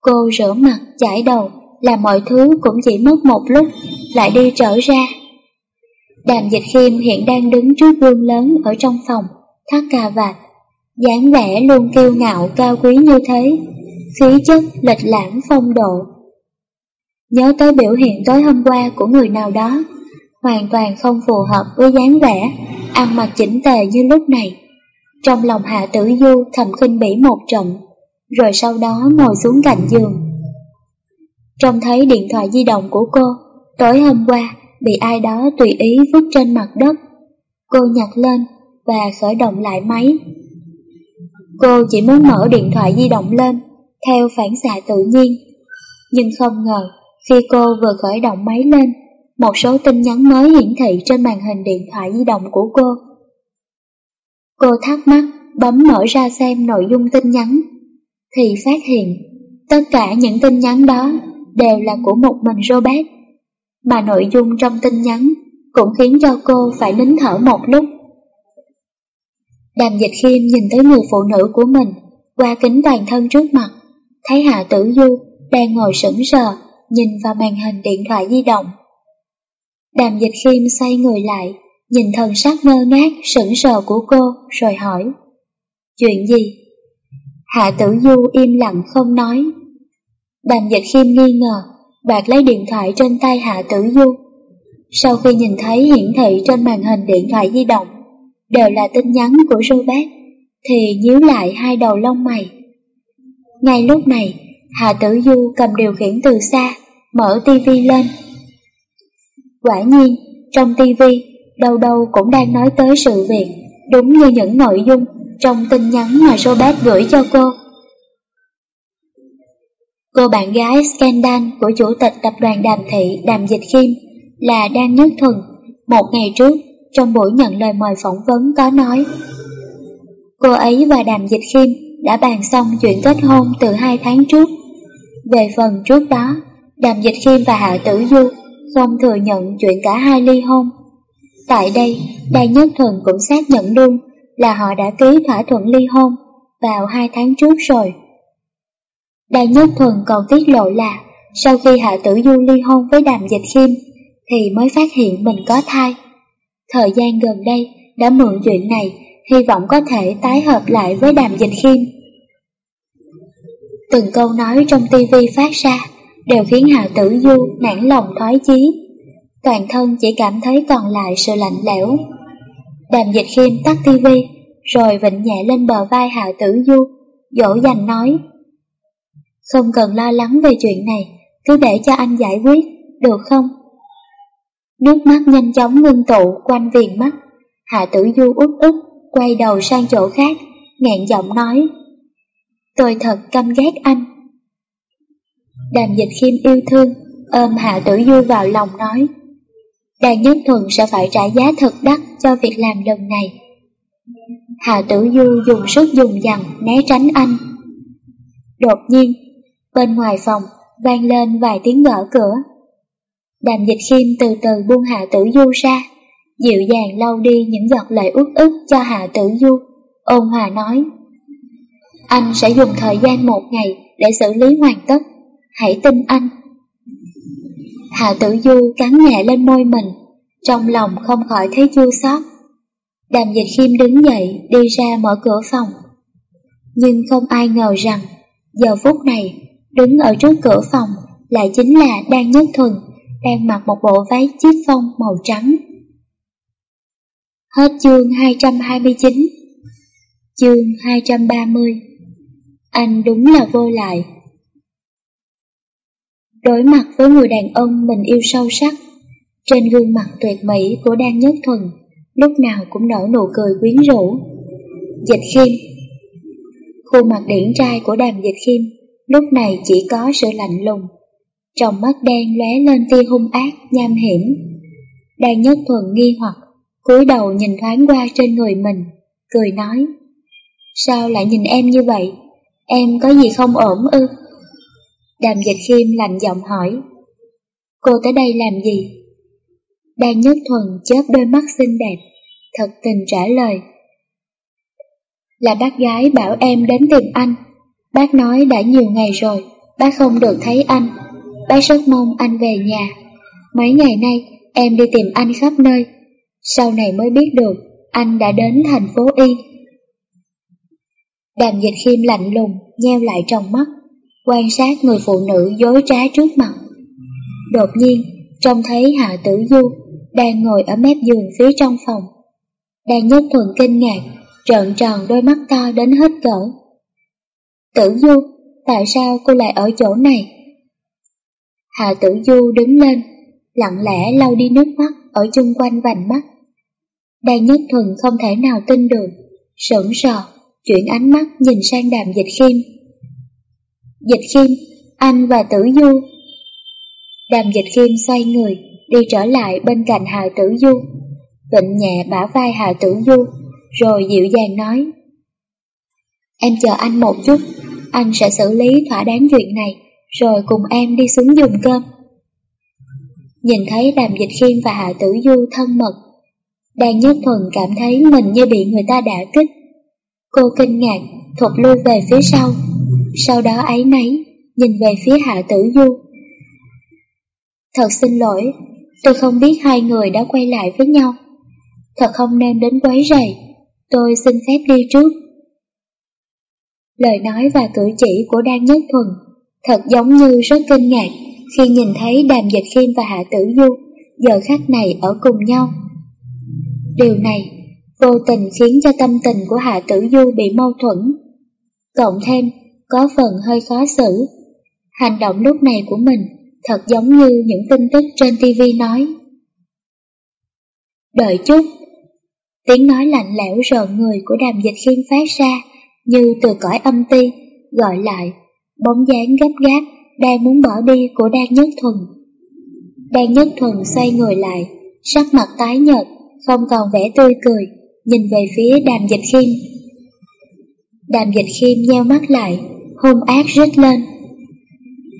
Cô rửa mặt, chải đầu là mọi thứ cũng chỉ mất một lúc lại đi trở ra. Đàm dịch khiêm hiện đang đứng trước gương lớn ở trong phòng, thắt cà vạt, dáng vẻ luôn kiêu ngạo cao quý như thế, khí chất lịch lãm phong độ Nhớ tới biểu hiện tối hôm qua của người nào đó, hoàn toàn không phù hợp với dáng vẻ, ăn mặc chỉnh tề như lúc này. Trong lòng Hạ Tử Du thầm khinh bỉ một trận, rồi sau đó ngồi xuống cạnh giường. Trông thấy điện thoại di động của cô, tối hôm qua bị ai đó tùy ý vứt trên mặt đất. Cô nhặt lên và khởi động lại máy. Cô chỉ muốn mở điện thoại di động lên, theo phản xạ tự nhiên. Nhưng không ngờ, khi cô vừa khởi động máy lên, một số tin nhắn mới hiển thị trên màn hình điện thoại di động của cô. Cô thắc mắc, bấm mở ra xem nội dung tin nhắn, thì phát hiện tất cả những tin nhắn đó đều là của một mình Robert, mà nội dung trong tin nhắn cũng khiến cho cô phải nín thở một lúc. Đàm dịch khiêm nhìn tới người phụ nữ của mình qua kính toàn thân trước mặt, thấy Hạ Tử Du đang ngồi sững sờ nhìn vào màn hình điện thoại di động. Đàm dịch khiêm xoay người lại, nhìn thần sắc ngơ ngác, sững sờ của cô, rồi hỏi. Chuyện gì? Hạ tử du im lặng không nói. Đàm dịch khiêm nghi ngờ, bạc lấy điện thoại trên tay Hạ tử du. Sau khi nhìn thấy hiển thị trên màn hình điện thoại di động, đều là tin nhắn của Robert, thì nhíu lại hai đầu lông mày. Ngay lúc này, Hạ Tử Du cầm điều khiển từ xa, mở tivi lên. Quả nhiên, trong tivi đâu đâu cũng đang nói tới sự việc, đúng như những nội dung trong tin nhắn mà Robert gửi cho cô. Cô bạn gái scandal của chủ tịch tập đoàn Đàm Thị Đàm Dịch Khiêm là Đan Nhất Thuần, một ngày trước trong buổi nhận lời mời phỏng vấn có nói Cô ấy và Đàm Dịch Khiêm đã bàn xong chuyện kết hôn từ hai tháng trước. Về phần trước đó, Đàm Dịch Khiêm và Hạ Tử Du không thừa nhận chuyện cả hai ly hôn. Tại đây, Đan Nhất Thuần cũng xác nhận luôn là họ đã ký thỏa thuận ly hôn vào hai tháng trước rồi. Đan Nhất Thuần còn tiết lộ là sau khi Hạ Tử Du ly hôn với Đàm Dịch Khiêm thì mới phát hiện mình có thai. Thời gian gần đây đã mượn chuyện này hy vọng có thể tái hợp lại với Đàm Dịch Khiêm. Từng câu nói trong tivi phát ra đều khiến Hạ Tử Du nản lòng thoái chí. Toàn thân chỉ cảm thấy còn lại sự lạnh lẽo. Đàm Dịch Khiêm tắt tivi, rồi vịnh nhẹ lên bờ vai Hạ Tử Du, dỗ dành nói. Không cần lo lắng về chuyện này, cứ để cho anh giải quyết, được không? Nước mắt nhanh chóng ngưng tụ quanh viền mắt, Hạ Tử Du út ức, quay đầu sang chỗ khác, ngẹn giọng nói. Tôi thật căm ghét anh. Đàm dịch khiêm yêu thương, ôm Hạ Tử Du vào lòng nói. Đàn Nhất Thuần sẽ phải trả giá thật đắt cho việc làm lần này. Hạ Tử Du dùng sức dùng dằn né tránh anh. Đột nhiên, bên ngoài phòng vang lên vài tiếng gõ cửa. Đàm dịch khiêm từ từ buông Hạ Tử Du ra, dịu dàng lau đi những giọt lệ uất ức cho Hạ Tử Du. Ôn hòa nói, anh sẽ dùng thời gian một ngày để xử lý hoàn tất, hãy tin anh. Hạ Tử Du cắn nhẹ lên môi mình, trong lòng không khỏi thấy chua xót. Đàm dịch khiêm đứng dậy đi ra mở cửa phòng. Nhưng không ai ngờ rằng, giờ phút này, đứng ở trước cửa phòng lại chính là Đan Nhất Thuần, đang mặc một bộ váy chiếc phong màu trắng. Hết chương 229 Chương 230 Anh đúng là vô lại. Đối mặt với người đàn ông mình yêu sâu sắc Trên gương mặt tuyệt mỹ của Đan Nhất Thuần Lúc nào cũng nở nụ cười quyến rũ. Dịch khiêm. Khuôn mặt điển trai của đàm dịch khiêm Lúc này chỉ có sự lạnh lùng Trong mắt đen lóe lên tia hung ác, nham hiểm Đan Nhất Thuần nghi hoặc cúi đầu nhìn thoáng qua trên người mình, cười nói Sao lại nhìn em như vậy? Em có gì không ổn ư? Đàm dịch khiêm lạnh giọng hỏi Cô tới đây làm gì? Đan Nhất Thuần chớp đôi mắt xinh đẹp, thật tình trả lời Là bác gái bảo em đến tìm anh Bác nói đã nhiều ngày rồi, bác không được thấy anh Bác rất mong anh về nhà Mấy ngày nay em đi tìm anh khắp nơi sau này mới biết được anh đã đến thành phố Y. Đàm dịch khiêm lạnh lùng, nheo lại trong mắt, quan sát người phụ nữ dối trá trước mặt. Đột nhiên, trông thấy Hạ Tử Du đang ngồi ở mép giường phía trong phòng. Đang nhất thuận kinh ngạc, trợn tròn đôi mắt to đến hết cỡ. Tử Du, tại sao cô lại ở chỗ này? Hạ Tử Du đứng lên, lặng lẽ lau đi nước mắt ở chung quanh vành mắt. Đan Nhất Thuần không thể nào tin được, sững sờ, chuyển ánh mắt nhìn sang đàm dịch khiêm. Dịch khiêm, anh và tử du. Đàm dịch khiêm xoay người, đi trở lại bên cạnh Hà Tử Du, vịnh nhẹ bả vai Hà Tử Du, rồi dịu dàng nói. Em chờ anh một chút, anh sẽ xử lý thỏa đáng chuyện này, rồi cùng em đi xuống dùng cơm. Nhìn thấy đàm dịch khiêm và Hạ Tử Du thân mật, Đan Nhất Thuần cảm thấy mình như bị người ta đả kích. Cô kinh ngạc, thụt lui về phía sau, sau đó ấy nấy, nhìn về phía Hạ Tử Du. Thật xin lỗi, tôi không biết hai người đã quay lại với nhau. Thật không nên đến quấy rầy, tôi xin phép đi trước. Lời nói và cử chỉ của Đan Nhất Thuần thật giống như rất kinh ngạc khi nhìn thấy Đàm Dịch Khiêm và Hạ Tử Du giờ khắc này ở cùng nhau. Điều này vô tình khiến cho tâm tình của Hạ Tử Du bị mâu thuẫn. Cộng thêm, có phần hơi khó xử. Hành động lúc này của mình thật giống như những tin tức trên TV nói. Đợi chút. Tiếng nói lạnh lẽo rợn người của đàm dịch khiêm phát ra như từ cõi âm ti, gọi lại, bóng dáng gấp gáp đang muốn bỏ đi của Đan Nhất Thuần. Đan Nhất Thuần xoay người lại, sắc mặt tái nhợt, không còn vẻ tươi cười, nhìn về phía đàm dịch khiêm. Đàm dịch khiêm nheo mắt lại, hung ác rít lên.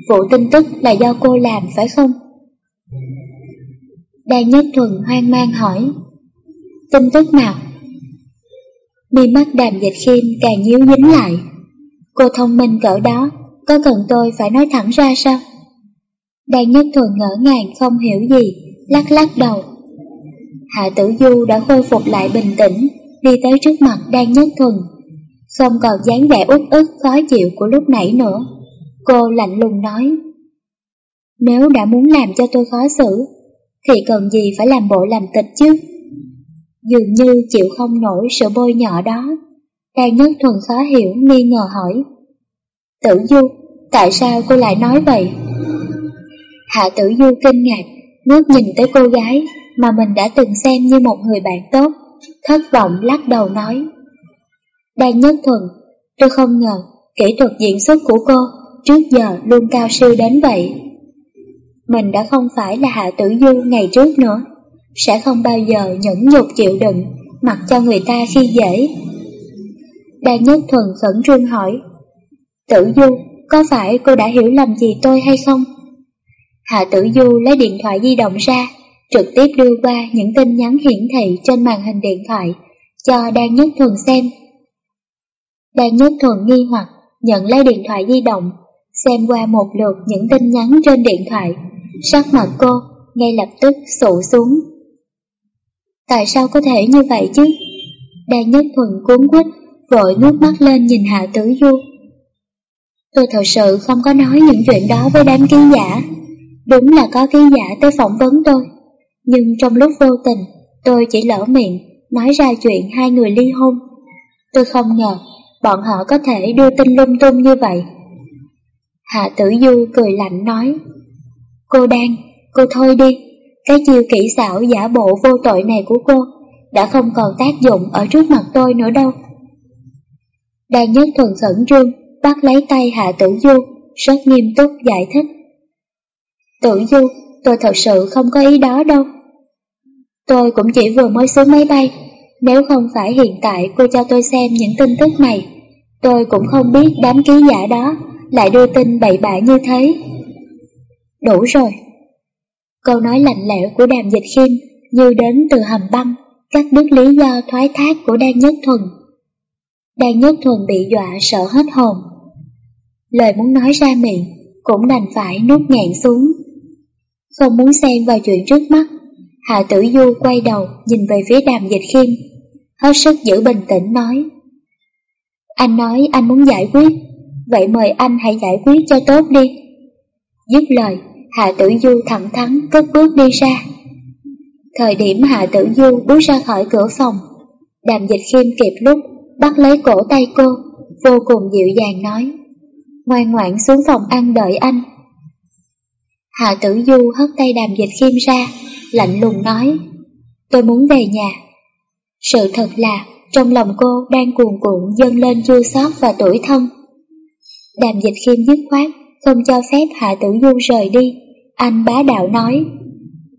Vụ tin tức là do cô làm phải không? Đan Nhất Thuần hoang mang hỏi. Tin tức nào? Mi mắt đàm dịch khiêm càng nhíu dính lại. Cô thông minh cỡ đó, có cần tôi phải nói thẳng ra sao? Đan Nhất Thuần ngỡ ngàng không hiểu gì, lắc lắc đầu. Hạ Tử Du đã khôi phục lại bình tĩnh, đi tới trước mặt Đan Nhất Thuần. Không còn dáng vẻ út ức khó chịu của lúc nãy nữa. Cô lạnh lùng nói, Nếu đã muốn làm cho tôi khó xử, thì cần gì phải làm bộ làm tịch chứ? Dường như chịu không nổi sự bôi nhọ đó. Đan Nhất Thuần khó hiểu, nghi ngờ hỏi, Tử Du, tại sao cô lại nói vậy? Hạ Tử Du kinh ngạc, ngước nhìn tới cô gái mà mình đã từng xem như một người bạn tốt, thất vọng lắc đầu nói. Đan Nhất Thuần, tôi không ngờ kỹ thuật diễn xuất của cô trước giờ luôn cao siêu đến vậy. Mình đã không phải là Hạ Tử Du ngày trước nữa, sẽ không bao giờ nhẫn nhục chịu đựng, mặc cho người ta khi dễ. Đan Nhất Thuần khẩn trương hỏi, Tử Du, có phải cô đã hiểu lầm gì tôi hay không? Hạ Tử Du lấy điện thoại di động ra, trực tiếp đưa qua những tin nhắn hiển thị trên màn hình điện thoại cho Đan Nhất Thuần xem. Đan Nhất Thuần nghi hoặc nhận lấy điện thoại di động, xem qua một lượt những tin nhắn trên điện thoại, sắc mặt cô ngay lập tức sụ xuống. Tại sao có thể như vậy chứ? Đan Nhất Thuần cuốn quýt, vội nước mắt lên nhìn Hạ Tử Du. Tôi thật sự không có nói những chuyện đó với đám ký giả. Đúng là có ký giả tới phỏng vấn tôi. Nhưng trong lúc vô tình, tôi chỉ lỡ miệng, nói ra chuyện hai người ly hôn. Tôi không ngờ, bọn họ có thể đưa tin lung tung như vậy. Hạ tử du cười lạnh nói, Cô đang, cô thôi đi, cái chiêu kỹ xảo giả bộ vô tội này của cô đã không còn tác dụng ở trước mặt tôi nữa đâu. Đang nhất thuần khẩn trương, bắt lấy tay Hạ Tử Du, rất nghiêm túc giải thích. Tử Du, tôi thật sự không có ý đó đâu. Tôi cũng chỉ vừa mới xuống máy bay, nếu không phải hiện tại cô cho tôi xem những tin tức này, tôi cũng không biết đám ký giả đó lại đưa tin bậy bạ như thế. Đủ rồi. Câu nói lạnh lẽo của đàm dịch khiêm như đến từ hầm băng, cắt đứt lý do thoái thác của Đan Nhất Thuần. Đan Nhất Thuần bị dọa sợ hết hồn. Lời muốn nói ra miệng cũng đành phải nuốt nghẹn xuống. Không muốn xen vào chuyện trước mắt, Hạ Tử Du quay đầu nhìn về phía đàm dịch khiêm, hết sức giữ bình tĩnh nói. Anh nói anh muốn giải quyết, vậy mời anh hãy giải quyết cho tốt đi. Dứt lời, Hạ Tử Du thẳng thắn cất bước đi ra. Thời điểm Hạ Tử Du bước ra khỏi cửa phòng, đàm dịch khiêm kịp lúc bắt lấy cổ tay cô, vô cùng dịu dàng nói ngoan ngoãn xuống phòng ăn đợi anh. Hạ tử du hất tay đàm dịch khiêm ra, lạnh lùng nói, tôi muốn về nhà. Sự thật là, trong lòng cô đang cuồn cuộn dâng lên chua xót và tuổi thân. Đàm dịch khiêm dứt khoát, không cho phép Hạ tử du rời đi, anh bá đạo nói,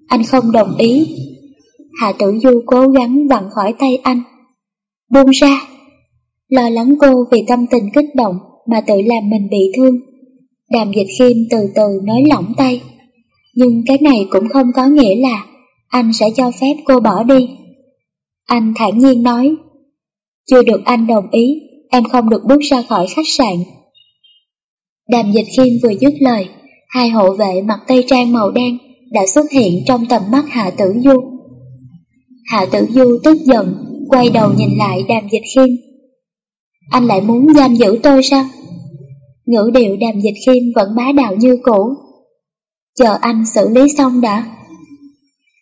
anh không đồng ý. Hạ tử du cố gắng vặn khỏi tay anh. Buông ra. Lo lắng cô vì tâm tình kích động, mà tự làm mình bị thương. Đàm dịch khiêm từ từ nói lỏng tay. Nhưng cái này cũng không có nghĩa là anh sẽ cho phép cô bỏ đi. Anh thản nhiên nói, chưa được anh đồng ý, em không được bước ra khỏi khách sạn. Đàm dịch khiêm vừa dứt lời, hai hộ vệ mặc tây trang màu đen đã xuất hiện trong tầm mắt Hạ Tử Du. Hạ Tử Du tức giận, quay đầu nhìn lại đàm dịch khiêm. Anh lại muốn giam giữ tôi sao? ngữ điệu đàm dịch khiêm vẫn bá đạo như cũ. Chờ anh xử lý xong đã.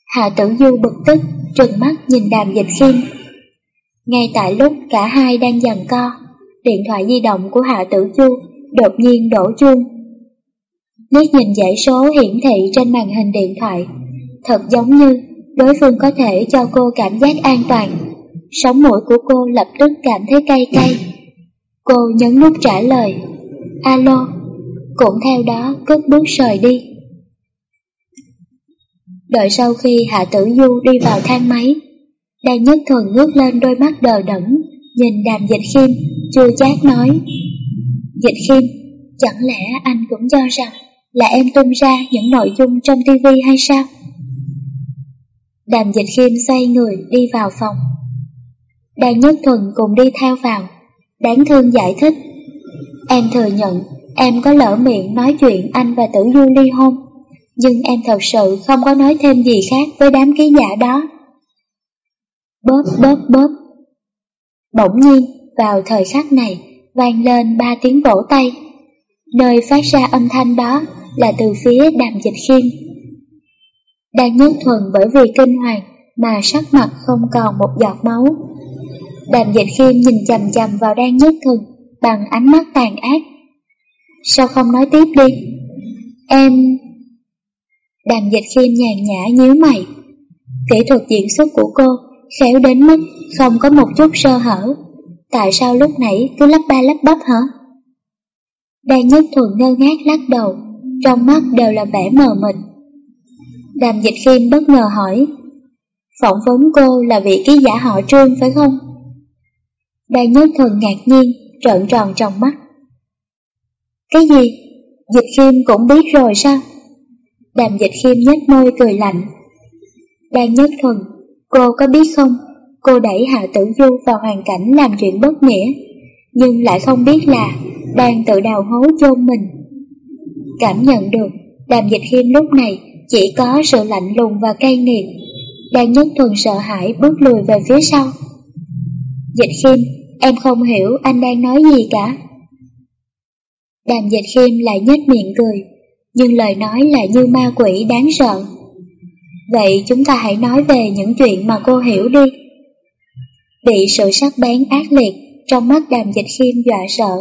Hạ tử du bực tức, trừng mắt nhìn đàm dịch khiêm. Ngay tại lúc cả hai đang giằng co, điện thoại di động của Hạ tử du đột nhiên đổ chuông. Liếc nhìn dãy số hiển thị trên màn hình điện thoại, thật giống như Đối phương có thể cho cô cảm giác an toàn. Sống mũi của cô lập tức cảm thấy cay cay. Cô nhấn nút trả lời. Alo, cũng theo đó cất bước rời đi. Đợi sau khi Hạ Tử Du đi vào thang máy, Đan nhất thuần ngước lên đôi mắt đờ đẫn, nhìn đàm dịch khiêm, chua chát nói. Dịch khiêm, chẳng lẽ anh cũng cho rằng là em tung ra những nội dung trong tivi hay sao? Đàm dịch khiêm xoay người đi vào phòng. Đàn nhất thuần cùng đi theo vào, đáng thương giải thích. Em thừa nhận em có lỡ miệng nói chuyện anh và tử du ly hôn, nhưng em thật sự không có nói thêm gì khác với đám ký giả đó. Bóp bóp bóp. Bỗng nhiên, vào thời khắc này, vang lên ba tiếng vỗ tay. Nơi phát ra âm thanh đó là từ phía đàm dịch khiêm. đang nhất thuần bởi vì kinh hoàng mà sắc mặt không còn một giọt máu. Đàm dịch khiêm nhìn chầm chầm vào đan nhất thuần bằng ánh mắt tàn ác. Sao không nói tiếp đi? Em... Đàm dịch khiêm nhàn nhã nhíu mày. Kỹ thuật diễn xuất của cô khéo đến mức không có một chút sơ hở. Tại sao lúc nãy cứ lắp ba lắp bắp hả? Đan nhất thuần ngơ ngác lắc đầu, trong mắt đều là vẻ mờ mịt. Đàm dịch khiêm bất ngờ hỏi, phỏng vấn cô là vị ký giả họ trương phải không? Đan nhất thần ngạc nhiên, trợn tròn trong mắt. Cái gì? Dịch khiêm cũng biết rồi sao? Đàm dịch khiêm nhếch môi cười lạnh. Đan nhất thần, cô có biết không? Cô đẩy Hạ Tử Du vào hoàn cảnh làm chuyện bất nghĩa, nhưng lại không biết là đang tự đào hố chôn mình. Cảm nhận được, đàm dịch khiêm lúc này chỉ có sự lạnh lùng và cay nghiệt. Đang nhất thuần sợ hãi bước lùi về phía sau. Dịch khiêm, em không hiểu anh đang nói gì cả. Đàm dịch khiêm lại nhếch miệng cười, nhưng lời nói lại như ma quỷ đáng sợ. Vậy chúng ta hãy nói về những chuyện mà cô hiểu đi. Bị sự sắc bén ác liệt trong mắt đàm dịch khiêm dọa sợ.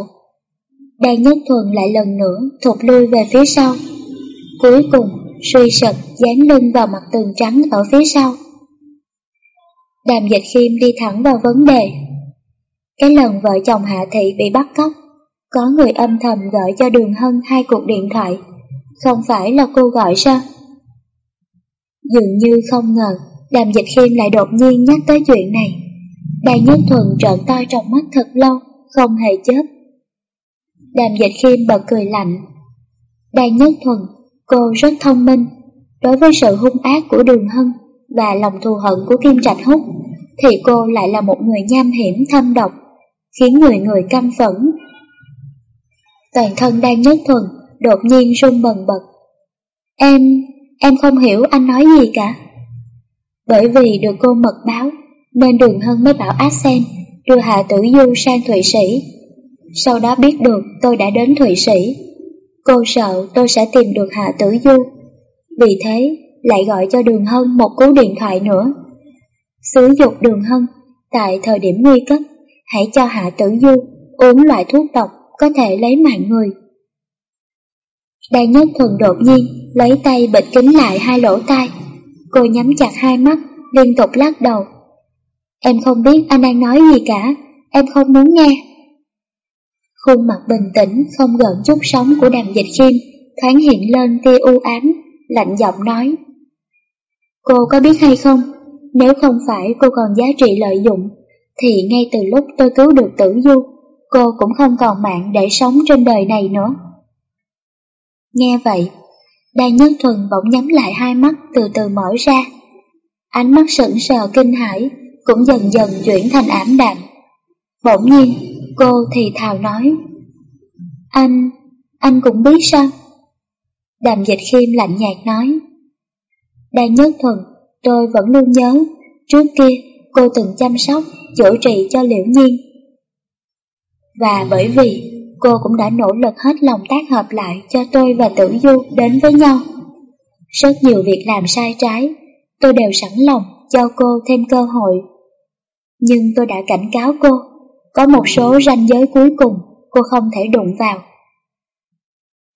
Đan nhất thuần lại lần nữa thụt lui về phía sau. Cuối cùng, suy sụp dán lưng vào mặt tường trắng ở phía sau. Đàm dịch khiêm đi thẳng vào vấn đề. Cái lần vợ chồng Hạ Thị bị bắt cóc, có người âm thầm gọi cho Đường Hân hai cuộc điện thoại, không phải là cô gọi sao? Dường như không ngờ, Đàm Dịch Khiêm lại đột nhiên nhắc tới chuyện này. Đàn Nhất Thuần trợn to trong mắt thật lâu, không hề chớp. Đàm Dịch Khiêm bật cười lạnh. Đàn Nhất Thuần, cô rất thông minh. Đối với sự hung ác của Đường Hân và lòng thù hận của Kim Trạch Húc, thì cô lại là một người nham hiểm thâm độc, khiến người người căm phẫn. Toàn thân Đan Nhất Thuần đột nhiên run bần bật. Em, em không hiểu anh nói gì cả. Bởi vì được cô mật báo, nên Đường Hân mới bảo Asen đưa Hạ Tử Du sang Thụy Sĩ. Sau đó biết được tôi đã đến Thụy Sĩ. Cô sợ tôi sẽ tìm được Hạ Tử Du. Vì thế, lại gọi cho Đường Hân một cú điện thoại nữa. sử dục Đường Hân, tại thời điểm nguy cấp, hãy cho Hạ Tử Du uống loại thuốc độc có thể lấy mạng người. Đại nhất thuần đột nhiên lấy tay bịt kính lại hai lỗ tai. Cô nhắm chặt hai mắt, liên tục lắc đầu. Em không biết anh đang nói gì cả, em không muốn nghe. Khuôn mặt bình tĩnh, không gợn chút sóng của đàm dịch khiêm, thoáng hiện lên tia u ám, lạnh giọng nói. Cô có biết hay không, nếu không phải cô còn giá trị lợi dụng, thì ngay từ lúc tôi cứu được tử du, cô cũng không còn mạng để sống trên đời này nữa. Nghe vậy, Đan Nhất Thuần bỗng nhắm lại hai mắt từ từ mở ra. Ánh mắt sững sờ kinh hãi cũng dần dần chuyển thành ảm đạm. Bỗng nhiên, cô thì thào nói. Anh, anh cũng biết sao? Đàm dịch khiêm lạnh nhạt nói. đang Nhất Thuần, tôi vẫn luôn nhớ, trước kia cô từng chăm sóc, chữa trị cho Liễu Nhiên. Và bởi vì cô cũng đã nỗ lực hết lòng tác hợp lại cho tôi và Tử Du đến với nhau. Rất nhiều việc làm sai trái, tôi đều sẵn lòng cho cô thêm cơ hội. Nhưng tôi đã cảnh cáo cô, có một số ranh giới cuối cùng cô không thể đụng vào.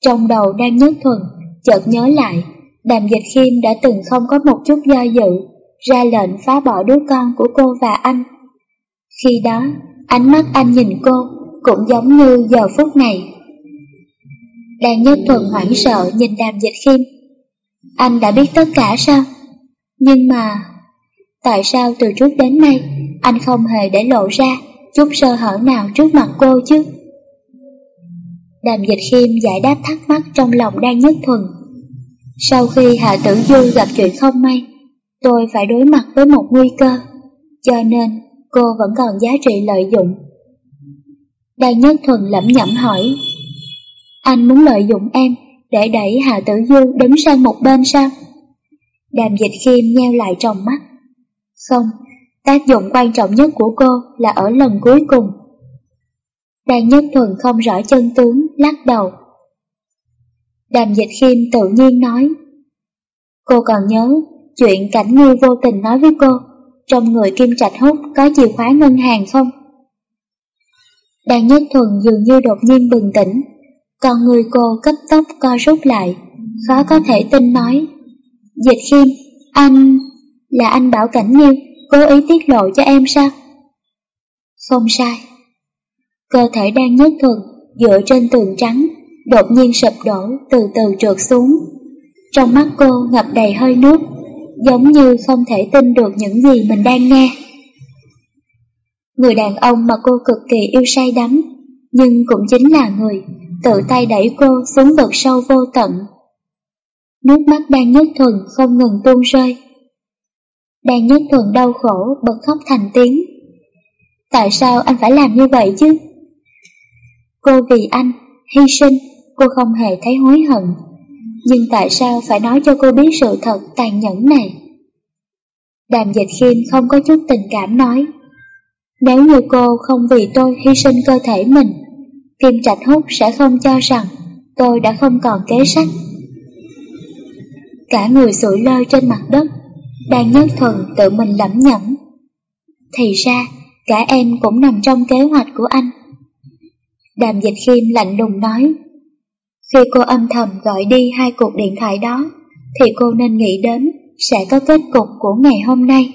Trong đầu đang nhất thuần, chợt nhớ lại, đàm dịch khiêm đã từng không có một chút do dự, ra lệnh phá bỏ đứa con của cô và anh. Khi đó, ánh mắt anh nhìn cô cũng giống như giờ phút này. Đang nhất thuần hoảng sợ nhìn đàm dịch khiêm. Anh đã biết tất cả sao? Nhưng mà, tại sao từ trước đến nay anh không hề để lộ ra chút sơ hở nào trước mặt cô chứ? Đàm dịch khiêm giải đáp thắc mắc trong lòng đang nhất thuần. Sau khi Hạ Tử Du gặp chuyện không may, tôi phải đối mặt với một nguy cơ, cho nên cô vẫn còn giá trị lợi dụng. Đàm Nhất Thuần lẩm nhẩm hỏi, anh muốn lợi dụng em để đẩy Hạ Tử Du đứng sang một bên sao? Đàm dịch khiêm nheo lại trong mắt. Không, tác dụng quan trọng nhất của cô là ở lần cuối cùng. Đan Nhất Thuần không rõ chân tướng, lắc đầu. Đàm dịch khiêm tự nhiên nói, Cô còn nhớ chuyện cảnh ngư vô tình nói với cô, trong người Kim Trạch Hút có chìa khóa ngân hàng không? Đan Nhất Thuần dường như đột nhiên bừng tỉnh, còn người cô cấp tốc co rút lại, khó có thể tin nói. Dịch khiêm, anh... là anh Bảo Cảnh nghiêu cố ý tiết lộ cho em sao? Không sai. Cơ thể đang nhất thuần, dựa trên tường trắng, đột nhiên sụp đổ, từ từ trượt xuống. Trong mắt cô ngập đầy hơi nước, giống như không thể tin được những gì mình đang nghe. Người đàn ông mà cô cực kỳ yêu say đắm, nhưng cũng chính là người tự tay đẩy cô xuống vực sâu vô tận. Nước mắt đang nhất thuần không ngừng tuôn rơi. Đang nhất thuần đau khổ bật khóc thành tiếng. Tại sao anh phải làm như vậy chứ? Cô vì anh, hy sinh, cô không hề thấy hối hận. Nhưng tại sao phải nói cho cô biết sự thật tàn nhẫn này? Đàm dịch khiêm không có chút tình cảm nói. Nếu như cô không vì tôi hy sinh cơ thể mình, Kim Trạch Hút sẽ không cho rằng tôi đã không còn kế sách. Cả người sụi lơ trên mặt đất, đang nhất thuần tự mình lẩm nhẩm. Thì ra, cả em cũng nằm trong kế hoạch của anh. Đàm dịch khiêm lạnh lùng nói, khi cô âm thầm gọi đi hai cuộc điện thoại đó, thì cô nên nghĩ đến sẽ có kết cục của ngày hôm nay.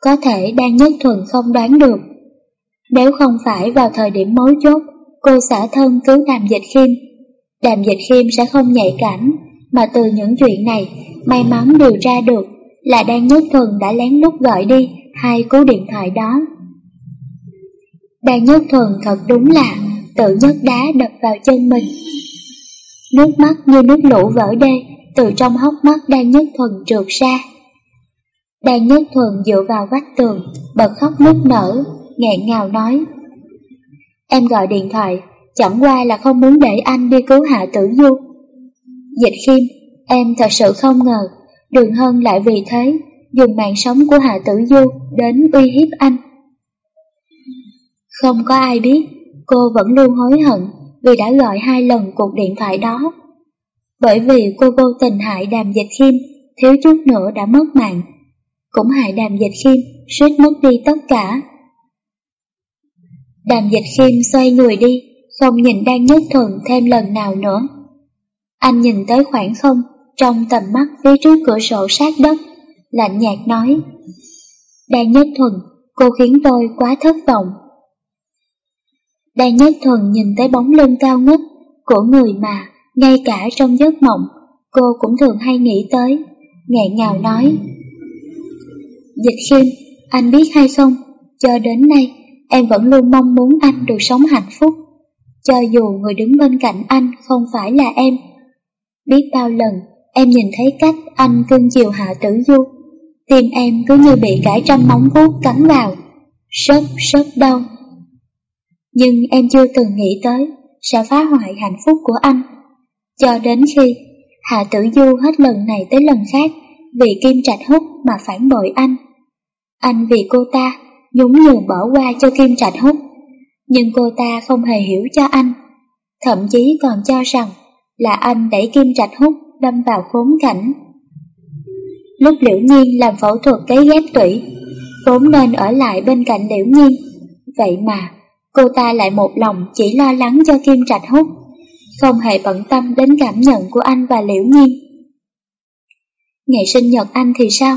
Có thể đang nhất thuần không đoán được nếu không phải vào thời điểm mấu chốt, cô xả thân cứu đàm dịch khiêm, đàm dịch khiêm sẽ không nhạy cảm, mà từ những chuyện này, may mắn điều tra được là đang nhất thuần đã lén lút gọi đi hai cú điện thoại đó. Đan nhất thuần thật đúng là tự nhất đá đập vào chân mình. Nước mắt như nước lũ vỡ đê từ trong hốc mắt đan nhất thuần trượt ra. Đan nhất thuần dựa vào vách tường, bật khóc nức nở, nghẹn ngào nói. Em gọi điện thoại, chẳng qua là không muốn để anh đi cứu Hạ Tử Du. Dịch khiêm, em thật sự không ngờ, Đường Hân lại vì thế dùng mạng sống của Hạ Tử Du đến uy hiếp anh. Không có ai biết, cô vẫn luôn hối hận vì đã gọi hai lần cuộc điện thoại đó. Bởi vì cô vô tình hại đàm dịch khiêm, thiếu chút nữa đã mất mạng. Cũng hại đàm dịch khiêm, suýt mất đi tất cả. Đàm dịch khiêm xoay người đi, không nhìn đang nhất thuần thêm lần nào nữa. Anh nhìn tới khoảng không, trong tầm mắt phía trước cửa sổ sát đất, lạnh nhạt nói. Đan Nhất Thuần, cô khiến tôi quá thất vọng. Đan Nhất Thuần nhìn tới bóng lưng cao ngất của người mà, ngay cả trong giấc mộng, cô cũng thường hay nghĩ tới, nghẹn ngào nói. Dịch khiêm, anh biết hay không, cho đến nay Em vẫn luôn mong muốn anh được sống hạnh phúc, cho dù người đứng bên cạnh anh không phải là em. Biết bao lần em nhìn thấy cách anh cưng chiều hạ tử du, tim em cứ như bị cải trăm móng vuốt cắn vào, rất rất đau. Nhưng em chưa từng nghĩ tới sẽ phá hoại hạnh phúc của anh. Cho đến khi Hạ Tử Du hết lần này tới lần khác vì Kim Trạch Hút mà phản bội anh. Anh vì cô ta Nhúng nhường bỏ qua cho Kim Trạch Hút. Nhưng cô ta không hề hiểu cho anh, thậm chí còn cho rằng là anh đẩy Kim Trạch Hút đâm vào khốn cảnh. Lúc Liễu Nhiên làm phẫu thuật cấy ghép tủy, vốn nên ở lại bên cạnh Liễu Nhiên, vậy mà cô ta lại một lòng chỉ lo lắng cho Kim Trạch Hút, không hề bận tâm đến cảm nhận của anh và Liễu Nhiên. Ngày sinh nhật anh thì sao?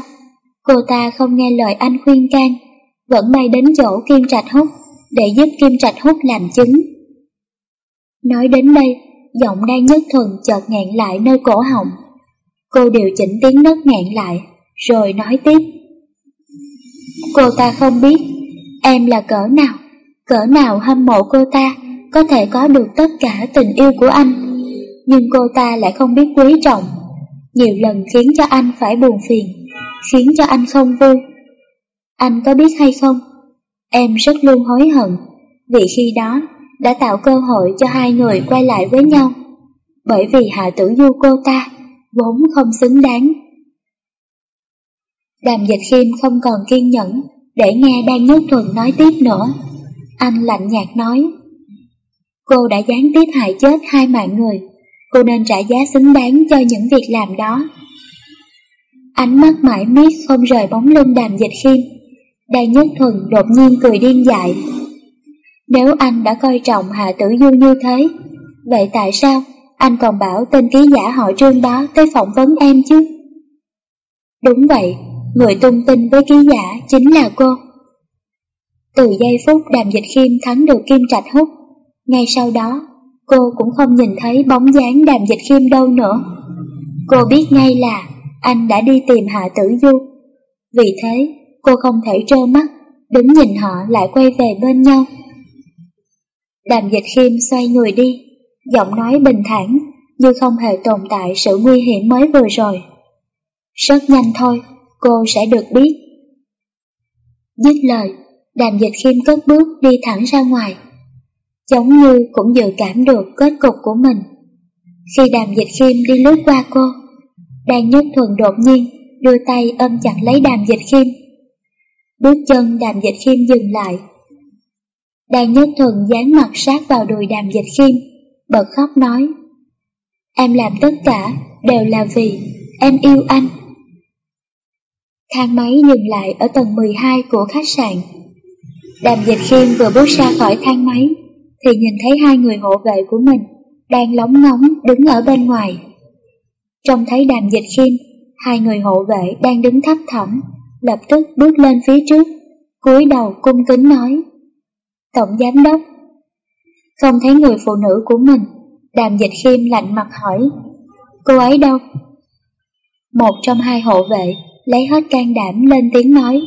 Cô ta không nghe lời anh khuyên can, vẫn bay đến chỗ Kim Trạch Húc để giúp Kim Trạch Húc làm chứng. Nói đến đây, giọng đang nhất thuần chợt ngạn lại nơi cổ họng. Cô điều chỉnh tiếng nấc ngạn lại, rồi nói tiếp. Cô ta không biết em là cỡ nào, cỡ nào hâm mộ cô ta có thể có được tất cả tình yêu của anh. Nhưng cô ta lại không biết quý trọng, nhiều lần khiến cho anh phải buồn phiền, khiến cho anh không vui. Anh có biết hay không, em rất luôn hối hận, vì khi đó đã tạo cơ hội cho hai người quay lại với nhau. Bởi vì Hạ Tử Du cô ta vốn không xứng đáng. Đàm dịch khiêm không còn kiên nhẫn để nghe Đan Nhất Thuần nói tiếp nữa. Anh lạnh nhạt nói, cô đã gián tiếp hại chết hai mạng người, cô nên trả giá xứng đáng cho những việc làm đó. Ánh mắt mãi miết không rời bóng lưng đàm dịch khiêm, Đan Nhất Thuần đột nhiên cười điên dại. Nếu anh đã coi trọng Hạ Tử Du như thế, vậy tại sao anh còn bảo tên ký giả họ trương đó tới phỏng vấn em chứ? Đúng vậy, người tung tin với ký giả chính là cô. Từ giây phút đàm dịch khiêm thắng được Kim Trạch Hút, ngay sau đó, cô cũng không nhìn thấy bóng dáng đàm dịch khiêm đâu nữa. Cô biết ngay là anh đã đi tìm Hạ Tử Du. Vì thế, cô không thể trơ mắt, đứng nhìn họ lại quay về bên nhau. Đàm dịch khiêm xoay người đi, giọng nói bình thản, như không hề tồn tại sự nguy hiểm mới vừa rồi. Rất nhanh thôi, cô sẽ được biết. Dứt lời, đàm dịch khiêm cất bước đi thẳng ra ngoài. Giống như cũng dự cảm được kết cục của mình. Khi đàm dịch khiêm đi lướt qua cô, đang nhất thuần đột nhiên đưa tay ôm chặt lấy đàm dịch khiêm. Bước chân đàm dịch khiêm dừng lại. Đang nhất thuần dán mặt sát vào đùi đàm dịch khiêm, bật khóc nói. Em làm tất cả đều là vì em yêu anh. Thang máy dừng lại ở tầng 12 của khách sạn. Đàm dịch khiêm vừa bước ra khỏi thang máy, thì nhìn thấy hai người hộ vệ của mình đang lóng ngóng đứng ở bên ngoài. Trông thấy đàm dịch khiêm, hai người hộ vệ đang đứng thấp thỏm, lập tức bước lên phía trước, cúi đầu cung kính nói. Tổng giám đốc. Không thấy người phụ nữ của mình, đàm dịch khiêm lạnh mặt hỏi. Cô ấy đâu? Một trong hai hộ vệ lấy hết can đảm lên tiếng nói.